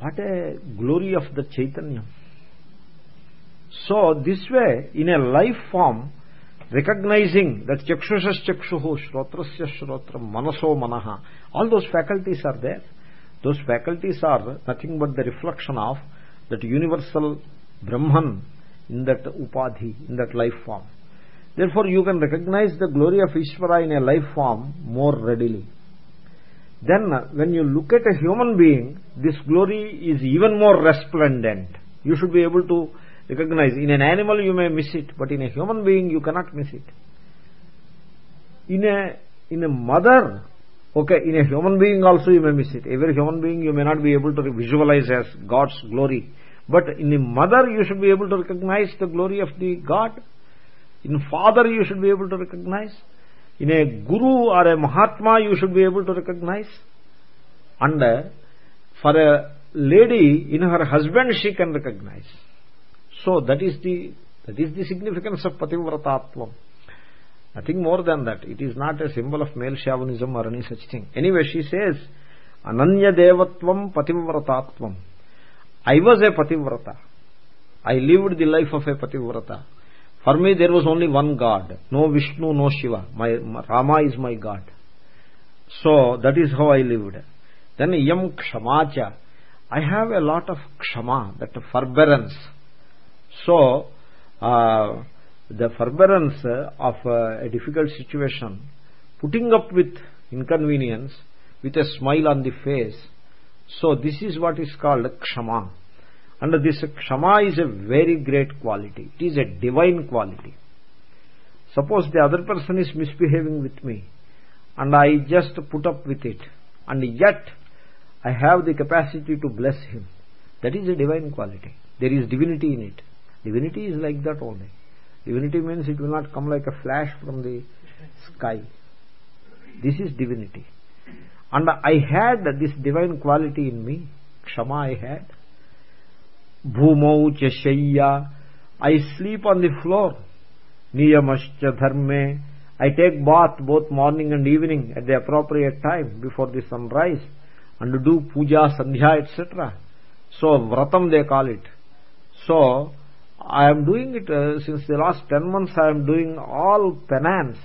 What a glory of the chaitanya. So this way in a life form recognizing that chakshusas chakshuhu shrotrasya shrotram manaso manaha all those faculties are there. Those faculties are nothing but the reflection of that universal brahman in that upadhi in that life form. Therefore you can recognize the glory of ishvara in a life form more readily. Then uh, when you look at a human being this glory is even more resplendent. You should be able to recognize. In an animal you may miss it but in a human being you cannot miss it. In a in a mother okay in a human being also you may miss it. Every human being you may not be able to visualize as god's glory but in a mother you should be able to recognize the glory of the god. In father you should be able to recognize. In a guru or a mahatma you should be able to recognize. And uh, for a lady in her husband she can recognize. So that is the that is the significance of pativratatvam. Nothing more than that. It is not a symbol of male chauvinism or any such thing. Anyway she says ananya devatvam pativratatvam i was a pativrata i lived the life of a pativrata for me there was only one god. No vishnu no shiva. My, rama is my god. So that is how i lived. Then yam kshamacha i have a lot of kshama that forbearance. So uh, the forbearance of uh, a difficult situation putting up with inconvenience with a smile on the face so this is what is called kshama. And this kshama is a very great quality. It is a divine quality. Suppose the other person is misbehaving with me and i just put up with it and yet i have the capacity to bless him. That is a divine quality. There is divinity in it. Divinity is like that only. Divinity means it will not come like a flash from the sky. This is divinity and i had this divine quality in me kshama i had. Bhumau chashayya i sleep on the floor. Niyamascha dharme. I take bath both morning and evening at the appropriate time before the sunrise and do puja sandhya etc so vratam they call it. So I am doing it uh, since the last 10 months I am doing all penance.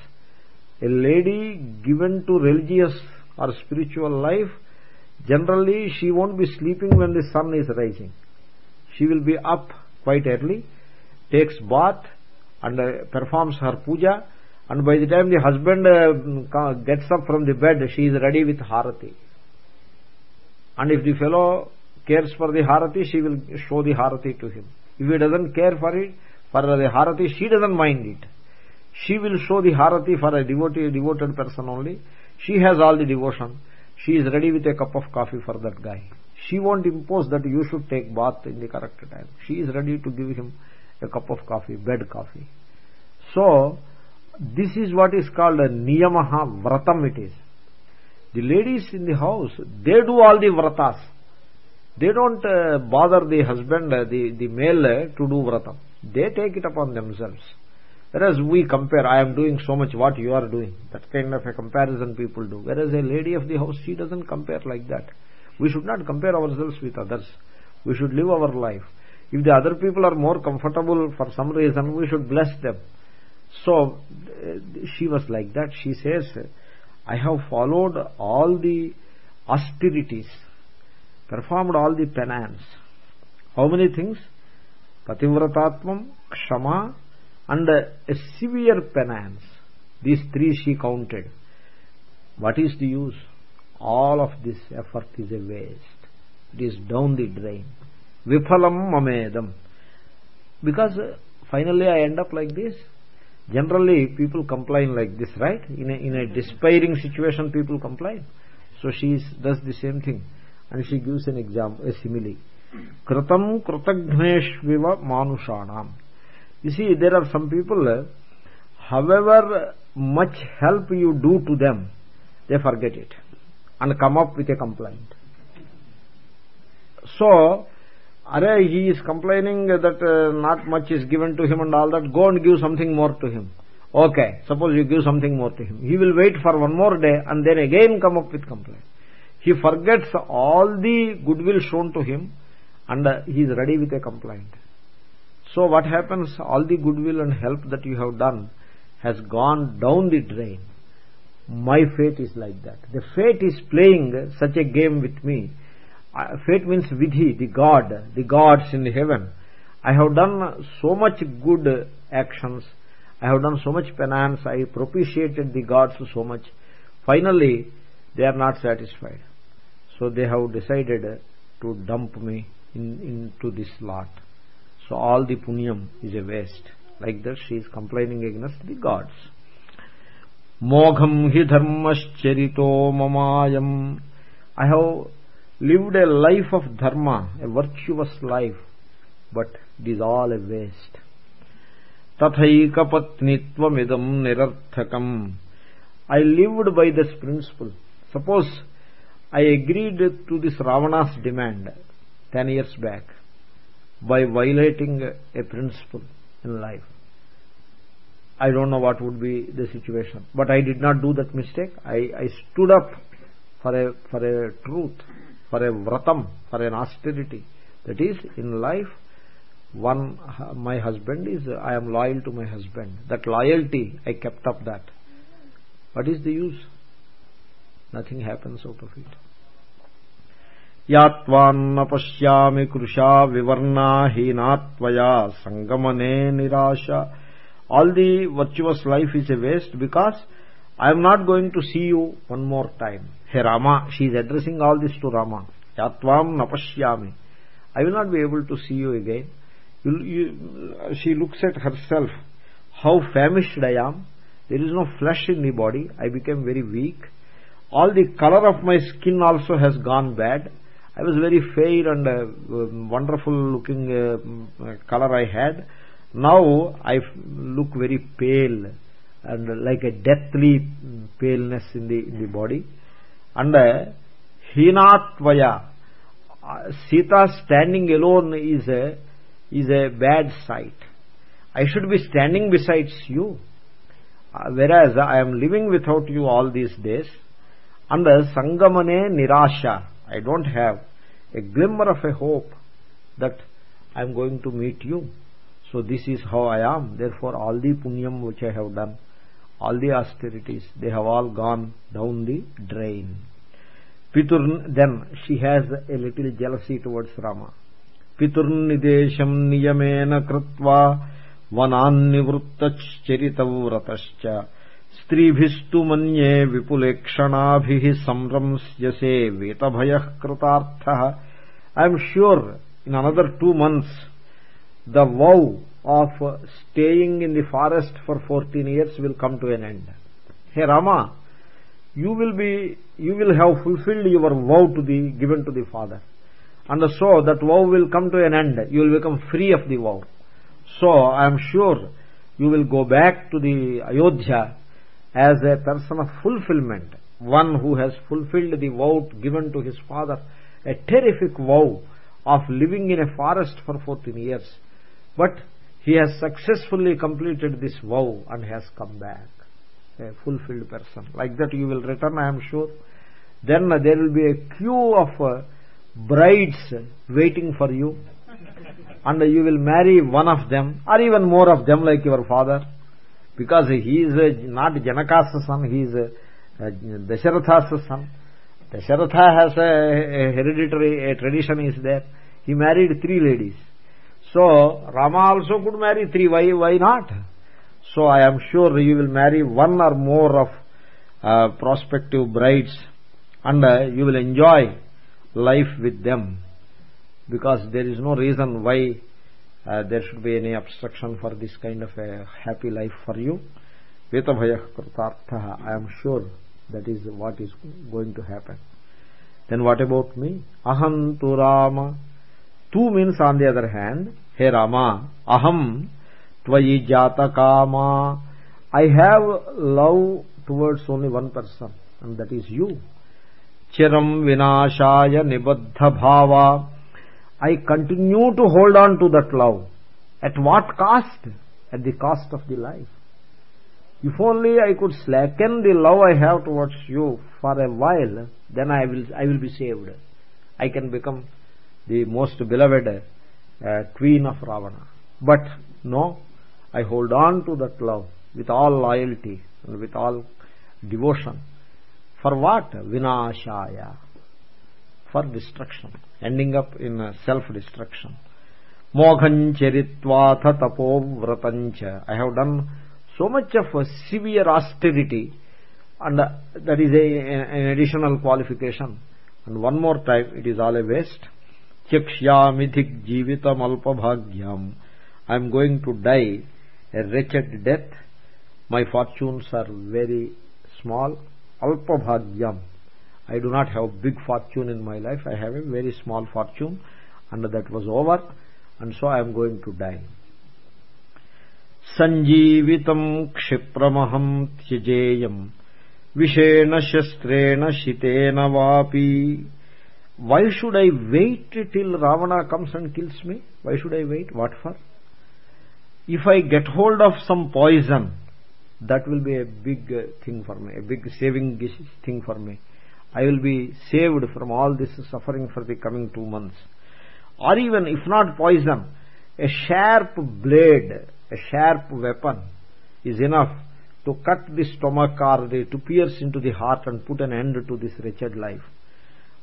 A lady given to religious or spiritual life, generally she won't be sleeping when the sun is rising. She will be up quite early, takes bath and uh, performs her puja and by the time the husband uh, gets up from the bed, she is ready with harati. And if the fellow cares for the harati, she will show the harati to him if he doesn't care for it, for the harati, she doesn't mind it. She will show the harati for a devotee, devoted person only. She has all the devotion. She is ready with a cup of coffee for that guy. She won't impose that you should take bath in the correct time. She is ready to give him a cup of coffee, bed coffee. So, this is what is called a niyamaha vratam it is. The ladies in the house, they do all the vratas they don't uh, bother the husband uh, the the male uh, to do vratam they take it upon themselves whereas we compare i am doing so much what you are doing. That kind of a comparison people do. Whereas a lady of the house she doesn't compare like that. We should not compare ourselves with others. We should live our life. If the other people are more comfortable for some reason we should bless them. So uh, she was like that. She says i have followed all the austerities performed all the penance. How many things? Pativratatvam kshama and a severe penance these three she counted. What is the use? All of this effort is a waste. It is down the drain. Vifalam mamedam because uh, finally i end up like this. Generally people complain like this right? In a, in a despairing situation people complain. So she does the same thing. And she gives an example a simile. Kritam krutagneshviva manushanam you see there are some people however much help you do to them they forget it and come up with a complaint. So are he is complaining that uh, not much is given to him and all that. Go and give something more to him. Okay suppose you give something more to him. He will wait for one more day and then again come up with complaint. He forgets all the goodwill shown to him and uh, he is ready with a complaint so what happens? All the goodwill and help that you have done has gone down the drain. My fate is like that. The fate is playing such a game with me. Fate means vidhi the god the gods in heaven. I have done so much good actions. I have done so much penance. I propitiated the gods so much. Finally they are not satisfied. So they have decided to dump me in, into this lot so all the punyam is a waste. Like that she is complaining against the gods. Mogham hi dharmascharito mamayam. I have lived a life of dharma a virtuous life but it is all a waste. Tathaikapatnitvam nirarthakam. I lived by this principle. Suppose i agreed to this ravana's demand 10 years back by violating a principle in life. I don't know what would be the situation but i did not do that mistake. I i stood up for a for a truth for a vratam for an austerity. That is in life one my husband is i am loyal to my husband. That loyalty i kept up that. What is the use? Nothing happens out of it यात्वान्नपश्या कृशा विवर्णा हीनात्वया संगमने निराश. All the virtuous life is a waste because I am not going to see you one more time hey Rama she is addressing all this to Rama यात्वाम नपश्या I will not be able to see you again she looks at herself how famished I am there is no flesh in the body I became very weak all the color of my skin also has gone bad. I was very fair and uh, wonderful looking uh, color I had. Now I look very pale and like a deathly paleness in the in the body. And uh, hinatvaya uh, Sita standing alone is a is a bad sight. I should be standing besides you. Uh, whereas I am living without you all these days. And sangamane nirasha I don't have a glimmer of a hope that I am going to meet you. So this is how I am. Therefore all the punyam which I have done, all the austerities, they have all gone down the drain. Piturn, then she has a little jealousy towards Rama. పితుర్నిదేశం నియమేన కృత్వా వనాన్నివృత్తశ్చరితవ్రతశ్చ स्त्रीभिस्तु विपुले विपुलेक्षणाभिः संरंस्यसे वेतभय कृता I am sure in another two months the vow of staying in the forest for fourteen years will come to an end hey Ram you will be you will have fulfilled your vow to the given to the father and so that vow will come to an end you will become free of the vow so I am sure you will go back to the ayodhya as a person of fulfillment. One who has fulfilled the vow given to his father a terrific vow of living in a forest for 14 years. But he has successfully completed this vow and has come back a fulfilled person. Like that you will return i am sure. Then there will be a queue of uh, brides waiting for you. And you will marry one of them or even more of them like your father because he is not janaka's son he is dasharatha's son dasharatha has a, a hereditary a tradition is there he married three ladies so Rama also could marry three. Why, why not? So I am sure you will marry one or more of uh, prospective brides and uh, you will enjoy life with them because there is no reason why uh, there should be any obstruction for this kind of a happy life for you. Vetabhaya kritartha. I am sure that is what is going to happen. then what about me aham tu rama tu means on the other hand hey rama aham tvayi jata kama i have love towards only one person and that is you chiram vinashaya nibaddha bhava i continue to hold on to that love at what cost at the cost of the life if only I could slacken the love I have towards you for a while, then I will, I will be saved. I can become the most beloved uh, queen of Ravana. But no, I hold on to that love with all loyalty and with all devotion. For what? Vinashaya. For destruction. Ending up in self-destruction. Mogham charitvatha tapo. I have done so much of a severe austerity and that is an additional qualification and one more time it is all a waste chakshyamidhik jivitam alpabhagyam i am going to die a wretched death my fortunes are very small alpabhagyam i do not have big fortune in my life. I have a very small fortune. And that was over. And so i am going to die. Sanjeevitam kshipramaham tyajeyam visena shastrena shitena vapi. Why should i wait till ravana comes and kills me? Why should i wait? What for? If i get hold of some poison that will be a big uh, thing for me a big saving thing for me i will be saved from all this suffering for the coming 2 months. Or even if not poison a sharp blade a sharp weapon is enough to cut the stomach or the, to pierce into the heart and put an end to this wretched life.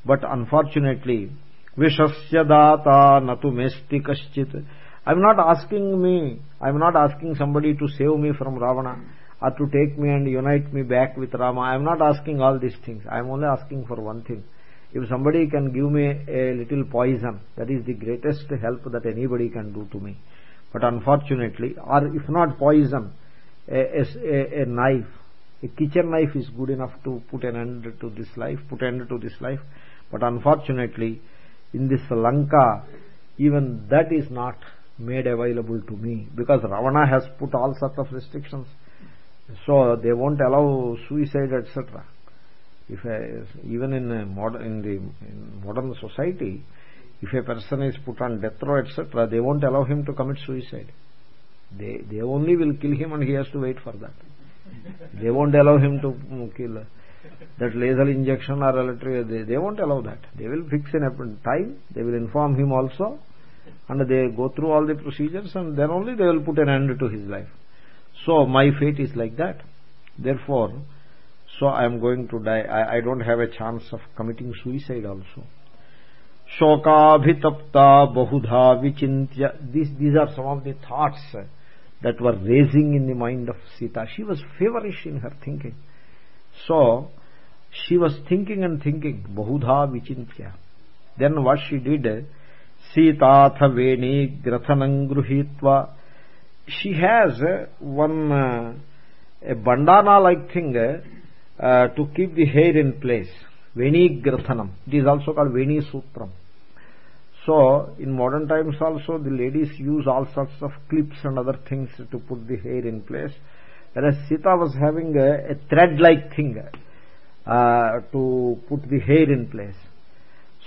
But unfortunately vishasya data natu mesti kaschit i am not asking me i am not asking somebody to save me from ravana or to take me and unite me back with rama. I am not asking all these things. I am only asking for one thing. If somebody can give me a little poison that is the greatest help that anybody can do to me. But unfortunately or if not poison a, a, a knife a kitchen knife is good enough to put an end to this life put an end to this life. But unfortunately in this lanka even that is not made available to me. Because ravana has put all sorts of restrictions so they won't allow suicide etc if even in the modern society if a person is put on death row etc they won't allow him to commit suicide. They they only will kill him and he has to wait for that. They won't allow him to mm, kill uh, that lethal injection or electric they, they won't allow that. They will fix in a time they will inform him also and they go through all the procedures and then only they will put an end to his life so my fate is like that. Therefore so i am going to die. I, I don't have a chance of committing suicide also. Shokabhitapta bahudha vichintya. These these are some of the thoughts uh, that were raising in the mind of sita. She was feverish in her thinking. So she was thinking and thinking bahudha vichintya. Then what she did sitath veni grathanam gruhitva she has one uh, a bandana like thing uh, to keep the hair in place. Veni grathanam. It is also called veni sutram. So in modern times also the ladies use all sorts of clips and other things to put the hair in place. Whereas sita was having a, a thread like thing uh, to put the hair in place.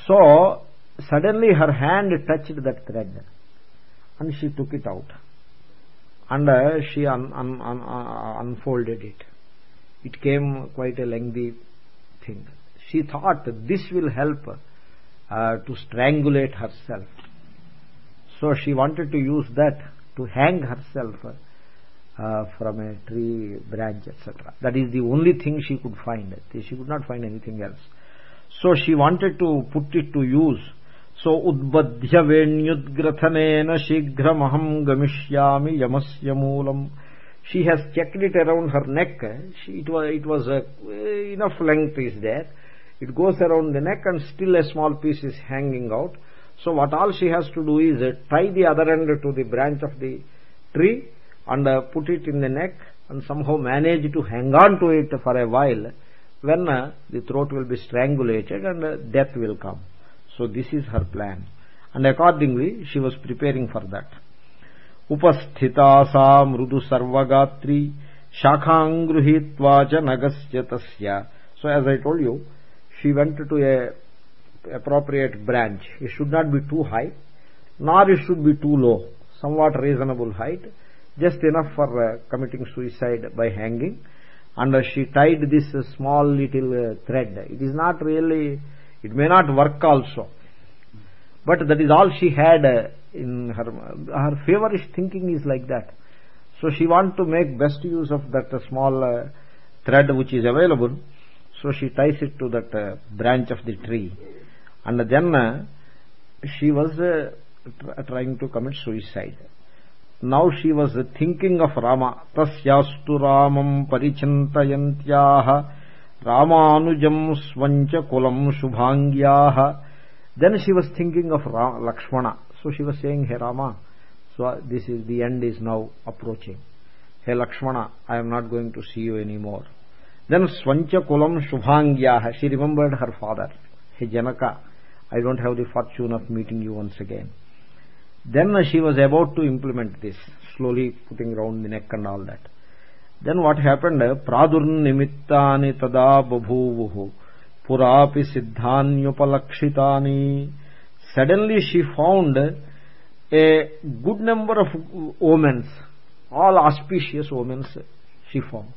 So suddenly her hand touched that thread and she took it out and uh, she uh, unfolded it. It came quite a lengthy thing. She thought this will help uh, to strangulate herself. So she wanted to use that to hang herself from a tree branch etc that is the only thing she could find. She could not find anything else. So she wanted to put it to use so udbadhya venyudgrathanena shigramaham gamishyami yamasya moolam she has checked it around her neck. It was enough length is there. It goes around the neck and still a small piece is hanging out. So what all she has to do is tie the other end to the branch of the tree and uh, put it in the neck and somehow manage to hang on to it for a while. When uh, the throat will be strangulated and uh, death will come so this is her plan. And accordingly she was preparing for that. Upasthita sa mrudu sarvagatri nagasya tasya. So as i told you she went to a appropriate branch. It should not be too high nor it should be too low. Somewhat reasonable height. Just enough for uh, committing suicide by hanging. And uh, she tied this uh, small little uh, thread. It is not really it may not work also. But that is all she had uh, in her her feverish thinking is like that. So she want to make best use of that small uh, thread which is available. So she ties it to that uh, branch of the tree. And then she was trying to commit suicide. Now she was thinking of rama. Tasyastu ramam parichintayantyah ramanujam svancha kulam shubhangyah then she was thinking of Ram, Lakshmana. So she was saying, Hey Rama, so uh, this is the end is now approaching. Hey Lakshmana, I am not going to see you anymore. Then Svancha Kulam Shubhangyaha, she remembered her father. Hey Janaka, I don't have the fortune of meeting you once again. Then she was about to implement this, slowly putting round the neck and all that. Then what happened? Pradurn nimittani tada babhuvuhu purapi siddhanyupalakshitani. Suddenly she found a good number of omens all auspicious omens she found.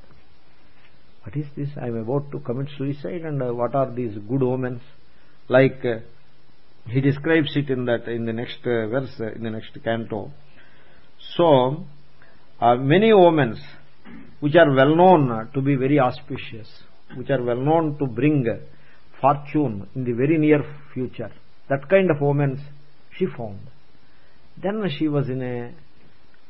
What is this? I am about to commit suicide and uh, what are these good omens? Like uh, he describes it in that in the next uh, verse in the next canto. So many omens which are well known to be very auspicious which are well known to bring fortune in the very near future that kind of omens she found then she was in a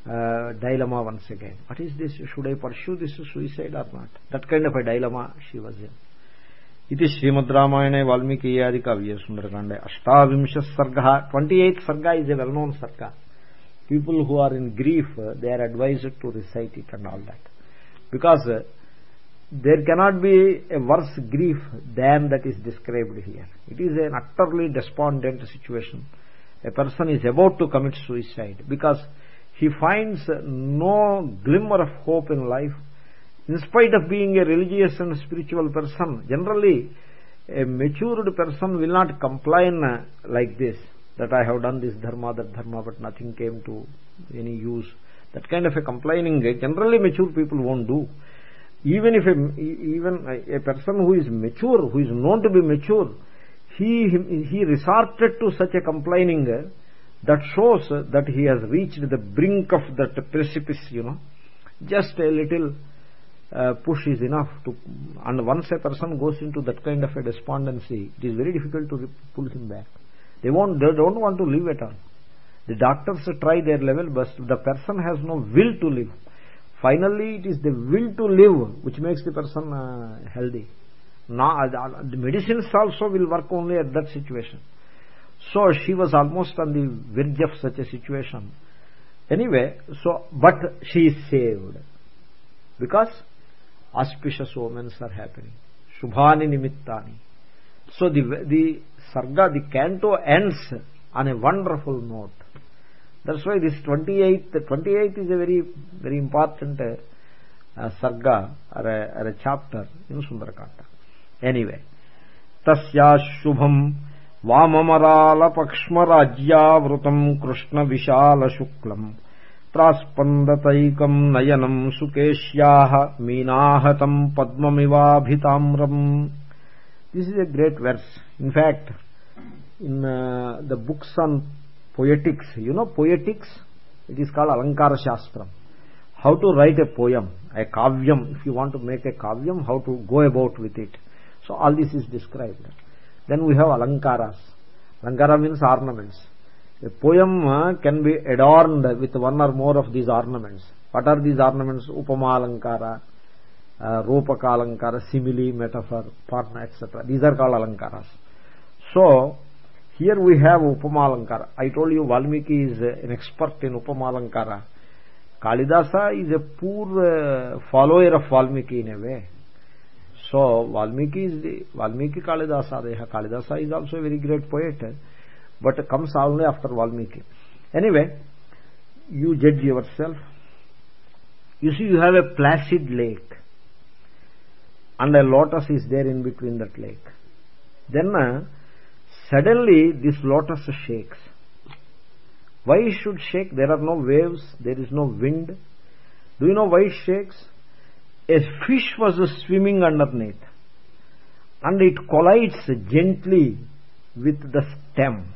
uh, dilemma once again what is this should i pursue this suicide or not that kind of a dilemma she was in इति श्रीमद्रामायणे वाल्मीकीयादि काव्ये सुन्दरकाण्डे अष्टाविंश सर्गः twenty eight सर्ग is a well known सर्ग people who are in grief uh, they are advised to recite it and all that. Because uh, there cannot be a worse grief than that is described here. It is an utterly despondent situation. A person is about to commit suicide because he finds uh, no glimmer of hope in life. In spite of being a religious and spiritual person generally a matured person will not complain like this that i have done this dharma that dharma but nothing came to any use. That kind of a complaining eh, generally mature people won't do. Even if a, even a person who is mature who is known to be mature he he resorted to such a complaining eh, that shows eh, that he has reached the brink of that precipice you know. Just a little uh, push is enough to and once a person goes into that kind of a despondency it is very difficult to pull him back they won't they don't want to live at all. The doctors try their level best the person has no will to live. Finally it is the will to live which makes the person uh, healthy. Now uh, the medicines also will work only at that situation. So she was almost on the verge of such a situation. Anyway so but she is saved. Because auspicious omens are happening. Shubhani nimittani. So the the sarga the canto ends on a wonderful note that's why this 28th 28th is a very very important uh, sarga or a, or a chapter in sundarakanda anyway tasya shubham वाममरालपक्ष्मराज्यावृतम् कृष्णविशालशुक्लम् प्रास्पन्दतैकम् नयनम् सुकेश्याः मीनाहतम् padmamivaabhitaamram this is a great verse in fact in uh, the books on poetics. You know poetics it is called alankara shastram. How to write a poem a kavyam. If you want to make a kavyam how to go about with it. So all this is described. Then we have alankaras. Alankara means ornaments. A poem uh, can be adorned with one or more of these ornaments. What are these ornaments? Upama alankara uh, alankara simile metaphor parna etc these are called alankaras. So here we have upamalankara. I told you valmiki is an expert in upamalankara. Kalidasa is a poor uh, follower of valmiki in a way. So valmiki is valmiki kalidasa deha kalidasa is also a very great poet but comes only after valmiki. Anyway you judge yourself. You see you have a placid lake and a lotus is there in between that lake. Then uh, suddenly this lotus shakes. Why should shake? There are no waves there is no wind. Do you know why it shakes? A fish was swimming underneath and it collides gently with the stem.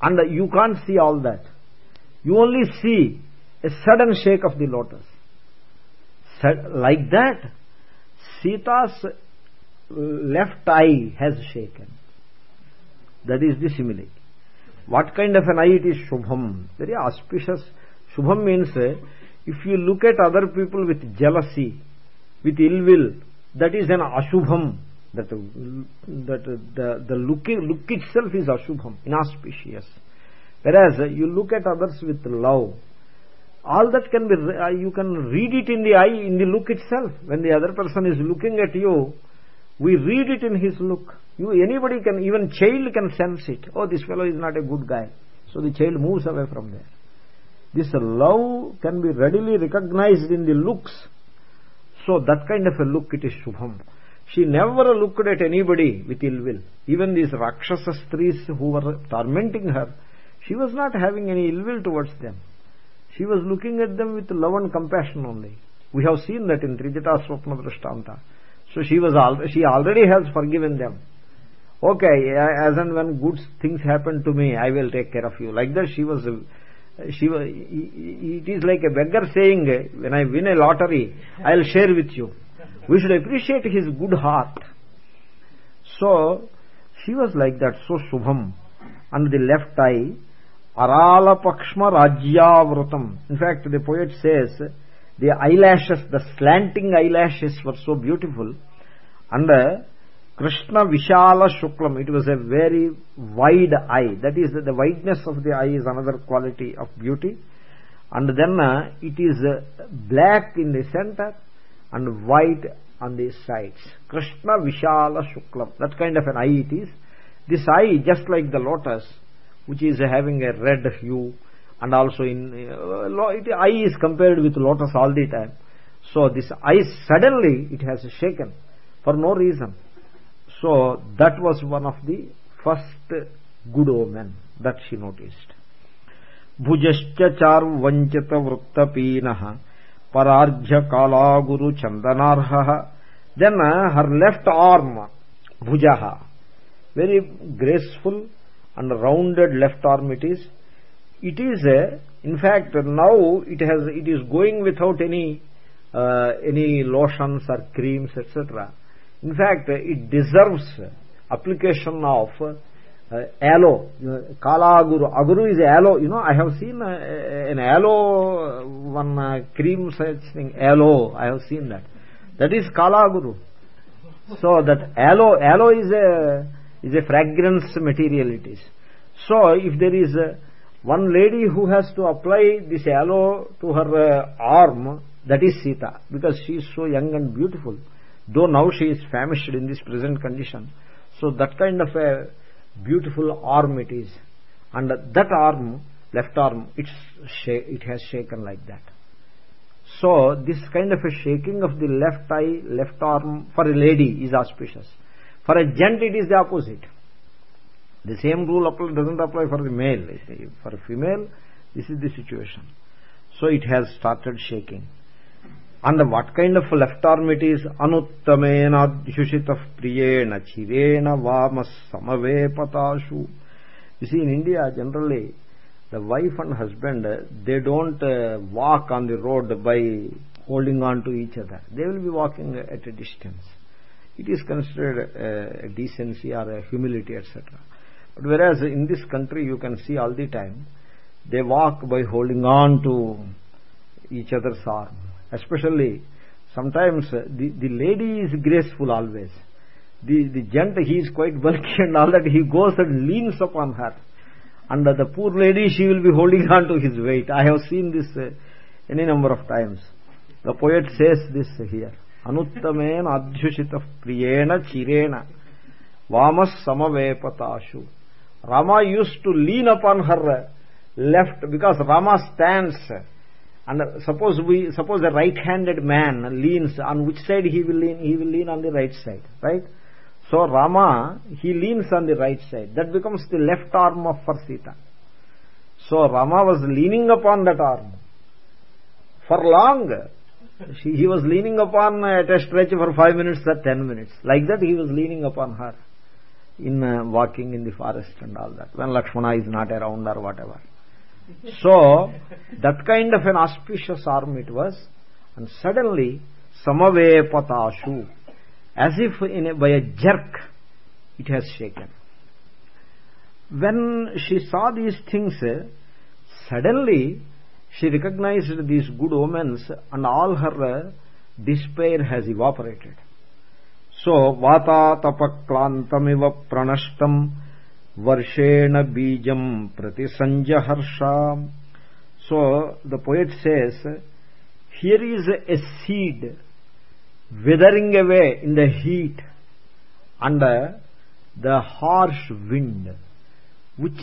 And you can't see all that. You only see a sudden shake of the lotus. Like that sita's uh, left eye has shaken that is the simile. What kind of an eye it is? Shubham. Very auspicious. Shubham means if you look at other people with jealousy with ill will that is an ashubham. That the look itself is ashubham inauspicious. Whereas you look at others with love all that can be uh, you can read it in the eye in the look itself. When the other person is looking at you we read it in his look you anybody can even child can sense it. Oh this fellow is not a good guy. So the child moves away from there. This love can be readily recognized in the looks. So that kind of a look it is shubham. She never looked at anybody with ill will. Even these rakshasa strees who were tormenting her she was not having any ill will towards them. She was looking at them with love and compassion only. We have seen that in trijata swapna drishtanta so she was she already has forgiven them okay as and when good things happen to me i will take care of you. Like that she was she was it is like a beggar saying when i win a lottery i'll share with you. We should appreciate his good heart. So she was like that so shubham. And the left eye arala pakshma rajyavrutam in fact the poet says the eyelashes the slanting eyelashes were so beautiful. And krishna vishala shuklam. It was a very wide eye. That is the wideness of the eye is another quality of beauty. And then uh, it is uh, black in the center and white on the sides. Krishna vishala shuklam. That kind of an eye it is. This eye just like the lotus which is having a red hue and also in uh, it, eye is compared with lotus all the time. So this eye suddenly it has shaken for no reason so that was one of the first good omen that she noticed. Bhujascha charvanchita vrittapinah pararjha kala guru chandanarha then uh, her left arm bhujaha. Very graceful and rounded left arm it is. It is uh, in fact now it has it is going without any uh, any lotions or creams etc in fact it deserves application of uh, aloe. Kala aguru aguru is aloe. You know i have seen uh, an aloe one uh, cream such thing aloe. I have seen that. That is kala aguru so that aloe aloe is a is a fragrance material it is. So if there is a, one lady who has to apply this aloe to her uh, arm that is sita because she is so young and beautiful though now she is famished in this present condition so that kind of a beautiful arm it is. And that arm left arm it's it has shaken like that. So this kind of a shaking of the left eye left arm for a lady is auspicious. For a gent it is the opposite. The same rule doesn't apply for the male. For a female this is the situation. So it has started shaking and what kind of left arm it is anuttamena adhyushitah priyena chirena vamas samavepatashu you see in india generally the wife and husband they don't uh, walk on the road by holding on to each other. They will be walking at a distance. It is considered a decency or humility etc but whereas in this country you can see all the time they walk by holding on to each other's arm especially sometimes the, the lady is graceful always. The the gent he is quite bulky and all that he goes and leans upon her. And the poor lady she will be holding on to his weight. I have seen this uh, any number of times. The poet says this here. Anuttamen adhyushita priyena chirena vamas samavepatashu rama used to lean upon her left because rama stands and suppose we suppose a right handed man leans on which side he will lean? He will lean on the right side right? So Rama he leans on the right side. That becomes the left arm of for Sita so Rama was leaning upon that arm. For long he was leaning upon at a stretch for 5 minutes or 10 minutes. Like that he was leaning upon her in uh, walking in the forest and all that when Lakshmana is not around or whatever so that kind of an auspicious arm it was and suddenly samavepatashu as if in a, by a jerk it has shaken. When she saw these things suddenly she recognized these good omens and all her despair has evaporated. So vatatapaklantam pranashtam varshena bijam pratisanjaharsha so the poet says here is a seed withering away in the heat under the harsh wind which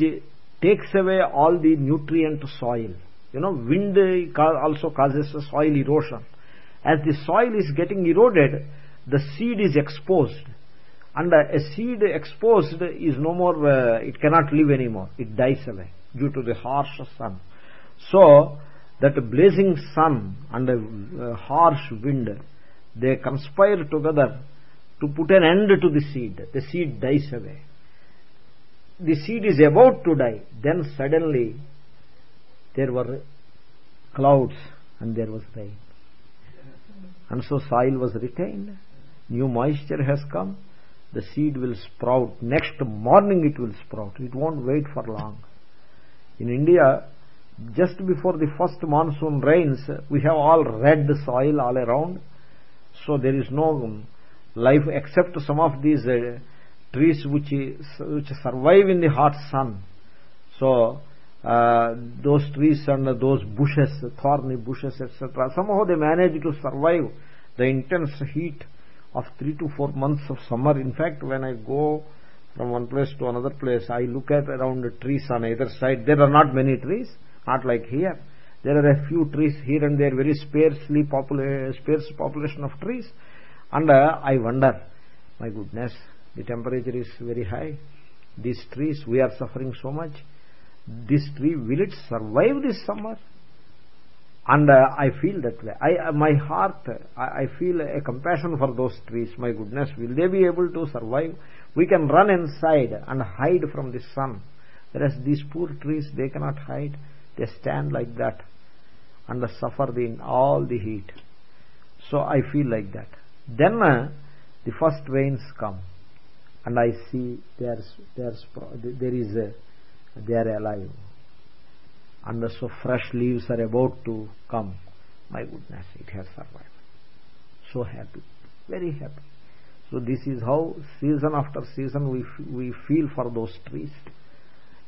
takes away all the nutrient soil. You know wind also causes soil erosion. As the soil is getting eroded the seed is exposed and a seed exposed is no more uh, it cannot live anymore. It dies away due to the harsh sun. So that blazing sun and a uh, harsh wind they conspire together to put an end to the seed. The seed dies away. The seed is about to die. Then suddenly there were clouds and there was rain. And so soil was retained. New moisture has come the seed will sprout. Next morning it will sprout. It won't wait for long. In india just before the first monsoon rains we have all red soil all around. So there is no life except some of these uh, trees which which survive in the hot sun. So uh, those trees and those bushes, thorny bushes, etc. Somehow they manage to survive the intense heat of three to four months of summer. In fact, when I go from one place to another place, I look at around the trees on either side. There are not many trees, not like here. There are a few trees here and there, very sparsely popula sparse population of trees. And uh, I wonder, my goodness, the temperature is very high. These trees, we are suffering so much this tree will it survive this summer and uh, i feel that way. I uh, my heart I, I feel a compassion for those trees. My goodness will they be able to survive? We can run inside and hide from the sun. Whereas these poor trees they cannot hide. They stand like that and suffer the, all the heat. So i feel like that. Then uh, the first rains come and i see there's there's there is a they are alive and so fresh leaves are about to come. My goodness it has survived. So happy. Very happy. So this is how season after season we we feel for those trees.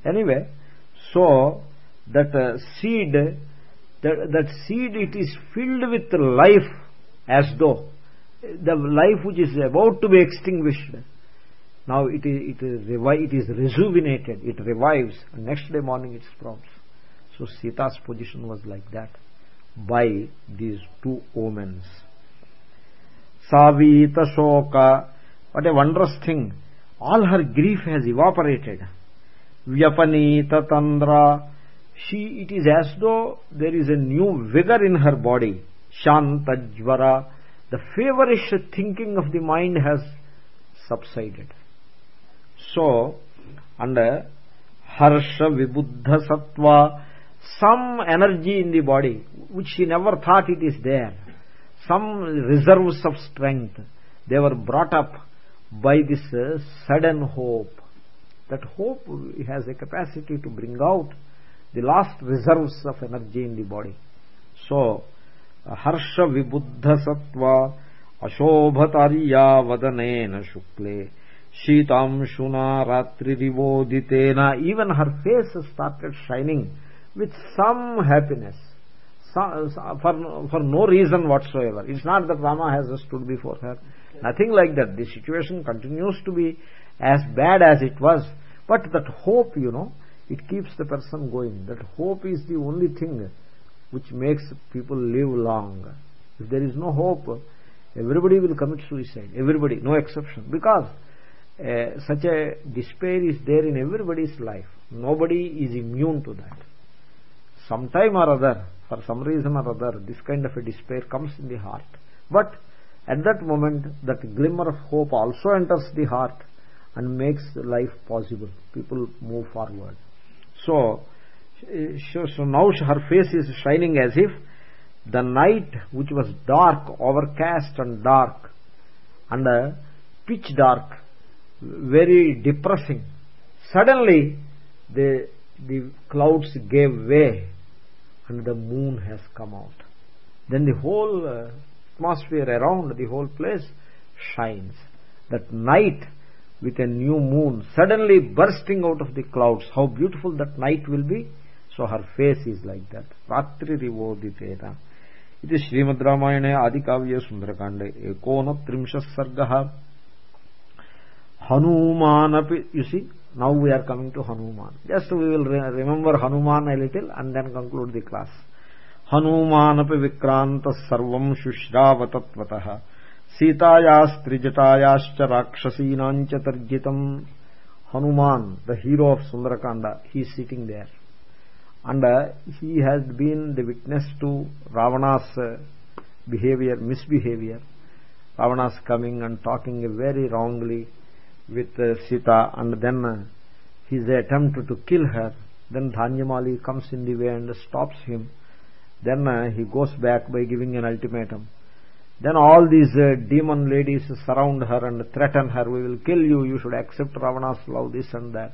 Anyway so that uh, seed that, that seed it is filled with life as though the life which is about to be extinguished. Now it is it is it is rejuvenated. It revives. Next day morning it sprouts so sita's position was like that. By these two omens savita shoka. What a wondrous thing. All her grief has evaporated. Vyapanita tandra. She it is as though there is a new vigor in her body. Shantajvara the feverish thinking of the mind has subsided. So under harsha vibuddha sattva some energy in the body which she never thought it is there. Some reserves of strength they were brought up by this uh, sudden hope. That hope has a capacity to bring out the last reserves of energy in the body. So harsha vibuddha sattva ashobhatarya vadanena shukle Shitamshuna Ratririvoditena, even her face started shining with some happiness, for for no reason whatsoever. It's not that rama has stood before her. Nothing like that. The situation continues to be as bad as it was. But that hope you know it keeps the person going. That hope is the only thing which makes people live long. If there is no hope everybody will commit suicide. Everybody. No exception. Because uh, such a despair is there in everybody's life. Nobody is immune to that sometime or other for some reason or other this kind of a despair comes in the heart. But at that moment that glimmer of hope also enters the heart and makes life possible. People move forward. So so now her face is shining as if the night which was dark overcast and dark and uh, pitch dark very depressing. Suddenly the the clouds gave way and the moon has come out. Then the whole uh, atmosphere around the whole place shines. That night with a new moon suddenly bursting out of the clouds. How beautiful that night will be. So her face is like that. Ratri rivoditena ఇది శ్రీమద్ రామాయణే ఆది కావ్య సుందరకాండే ఏకోన త్రింశ సర్గ హనుమానపి you now we are coming to hanuman just we will remember hanuman a little and then conclude the class हनूमानपि विक्रान्तः सर्वम् शुश्रावतत्वतः सीतायास्त्रिजटायाश्च राक्षसीनाम् च तर्जितम् hanuman the hero of sundarakanda he is sitting there and uh, he has been the witness to ravana's uh, behavior misbehavior ravana's coming and talking very wrongly with uh, sita and then uh, his attempt to kill her then dhanyamali comes in the way and stops him then uh, he goes back by giving an ultimatum then all these demon ladies surround her and threaten her we will kill you you should accept ravana's love this and that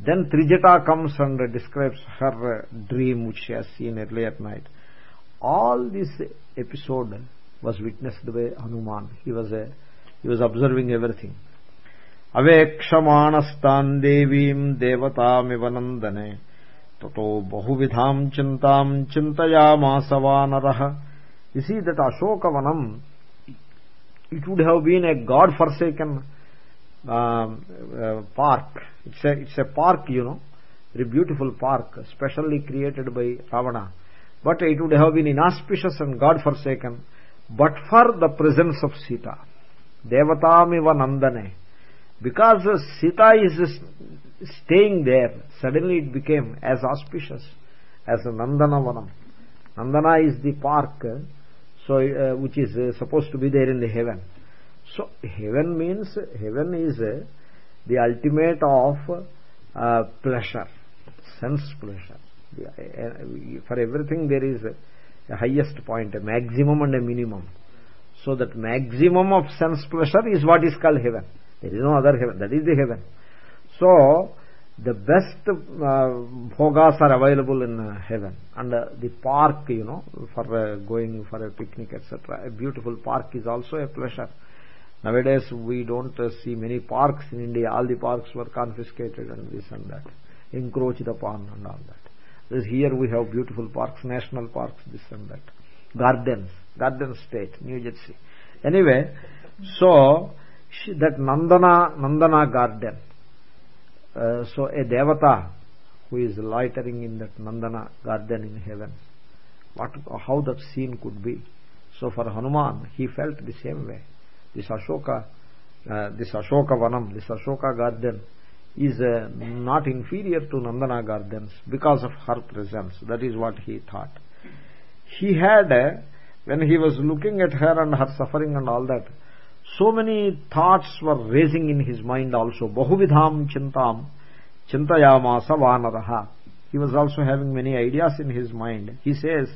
then Trijata comes and describes her dream which she has seen early at night. All this episode was witnessed by Hanuman. He was a, he was observing everything. अवेक्षमाणस्तान् देवीम् देवतामिव नन्दने। ततो बहुविधाम् चिन्ताम् चिन्तयामास वानरः। इसी that अशोकवनम् it would have been a godforsaken park it's it's a park you know very beautiful park specially created by Ravana but it would have been inauspicious and godforsaken but for the presence of Sita देवतामिव नन्दने because sita is staying there suddenly it became as auspicious as a nandana is the park so uh, which is uh, supposed to be there in the heaven. So heaven means heaven is uh, the ultimate of pleasure sense pleasure. For everything there is a highest point a maximum and a minimum. So that maximum of sense pleasure is what is called heaven there is no other heaven. That is the heaven. So the best uh, bhogas are available in uh, heaven. And uh, the park you know for uh, going for a picnic etc a beautiful park is also a pleasure. Nowadays we don't uh, see many parks in india. All the parks were confiscated and this and that. Encroached upon and all that. Whereas here we have beautiful parks national parks this and that. Gardens. Garden state new jersey. Anyway so that nandana nandana garden. Uh, so a devata who is loitering in that nandana garden in heaven. What how that scene could be? So for hanuman he felt the same way. This ashoka uh, this ashoka vanam this ashoka garden is uh, not inferior to nandana gardens because of her presence. That is what he thought. He had uh, when he was looking at her and her suffering and all that so many thoughts were raising in his mind also. Bahuvidham chintam chintayamasa vanaraha he was also having many ideas in his mind. He says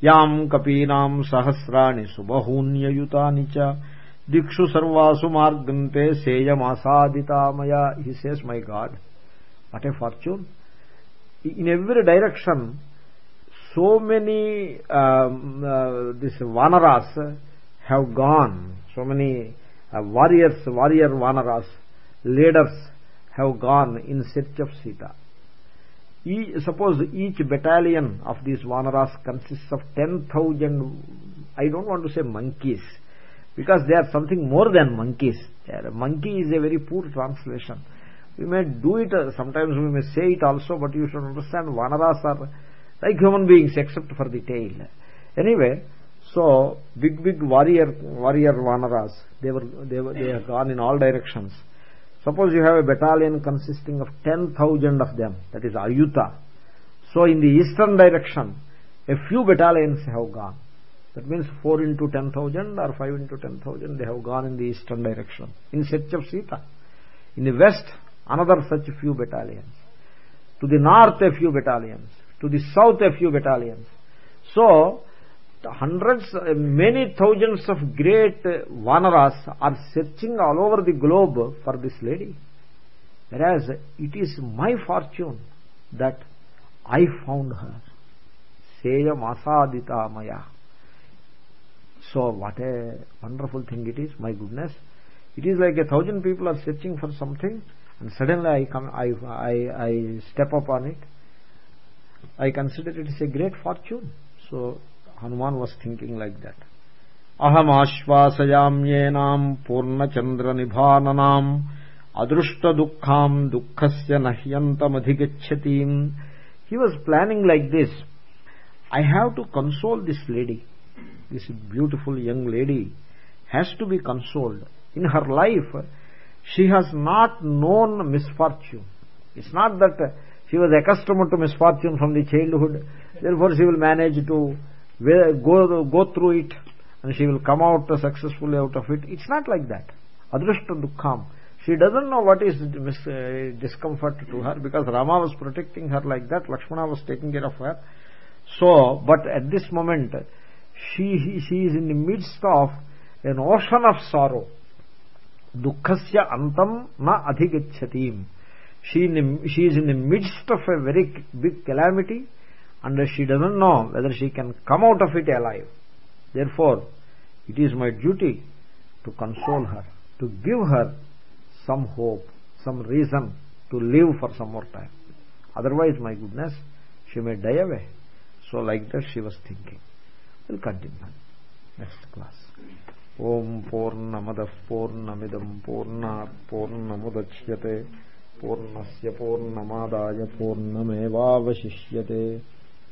yam kapinam sahasrani subahunyayutani cha dikshu sarvasu margante seyamasadita he says my god what a fortune. In every direction so many um, uh, this vanaras have gone. So many uh, warriors warrior vanaras leaders have gone in search of sita. Suppose each battalion of these vanaras consists of 10000 i don't want to say monkeys because they are something more than monkeys. Monkey is a very poor translation. We may do it uh, sometimes we may say it also but you should understand vanaras are like human beings except for the tail. Anyway so big big warrior warrior vanaras they were they have gone in all directions. Suppose you have a battalion consisting of 10000 of them that is ayuta so in the eastern direction a few battalions have gone. That means 4 into 10000 or 5 into 10000 they have gone in the eastern direction in search of sita. In the west another such few battalions. To the north a few battalions. To the south a few battalions. So hundreds uh, many thousands of great uh, vanaras are searching all over the globe for this lady. Whereas it is my fortune that i found her. Seyam asadita maya. So what a wonderful thing it is my goodness. It is like a thousand people are searching for something and suddenly i come i i i step up on it. I consider it is a great fortune. So hanuman was thinking like that. Aham ashvasayamyenam purnachandra nibhananam adrushta dukkham dukkhasya nahyantam adhigachyatim he was planning like this. I have to console this lady. This beautiful young lady has to be consoled. In her life she has not known misfortune. It's not that she was accustomed to misfortune from the childhood. Therefore she will manage to go go through it and she will come out successfully out of it. It's not like that. Adrushta dukkham she doesn't know what is uh, discomfort to her because rama was protecting her like that. Lakshmana was taking care of her. So but at this moment she she is in the midst of an ocean of sorrow. Dukhasya antam na adhigachyatim she she is in the midst of a very big calamity and she doesn't know whether she can come out of it alive. Therefore it is my duty to console her to give her some hope some reason to live for some more time. Otherwise my goodness she may die away. So like that she was thinking. We'll continue. Next class. ॐ पूर्णमदः पूर्णमिदं पूर्णात् पूर्णमुदच्यते पूर्णस्य पूर्णमादाय पूर्णमेवावशिष्यते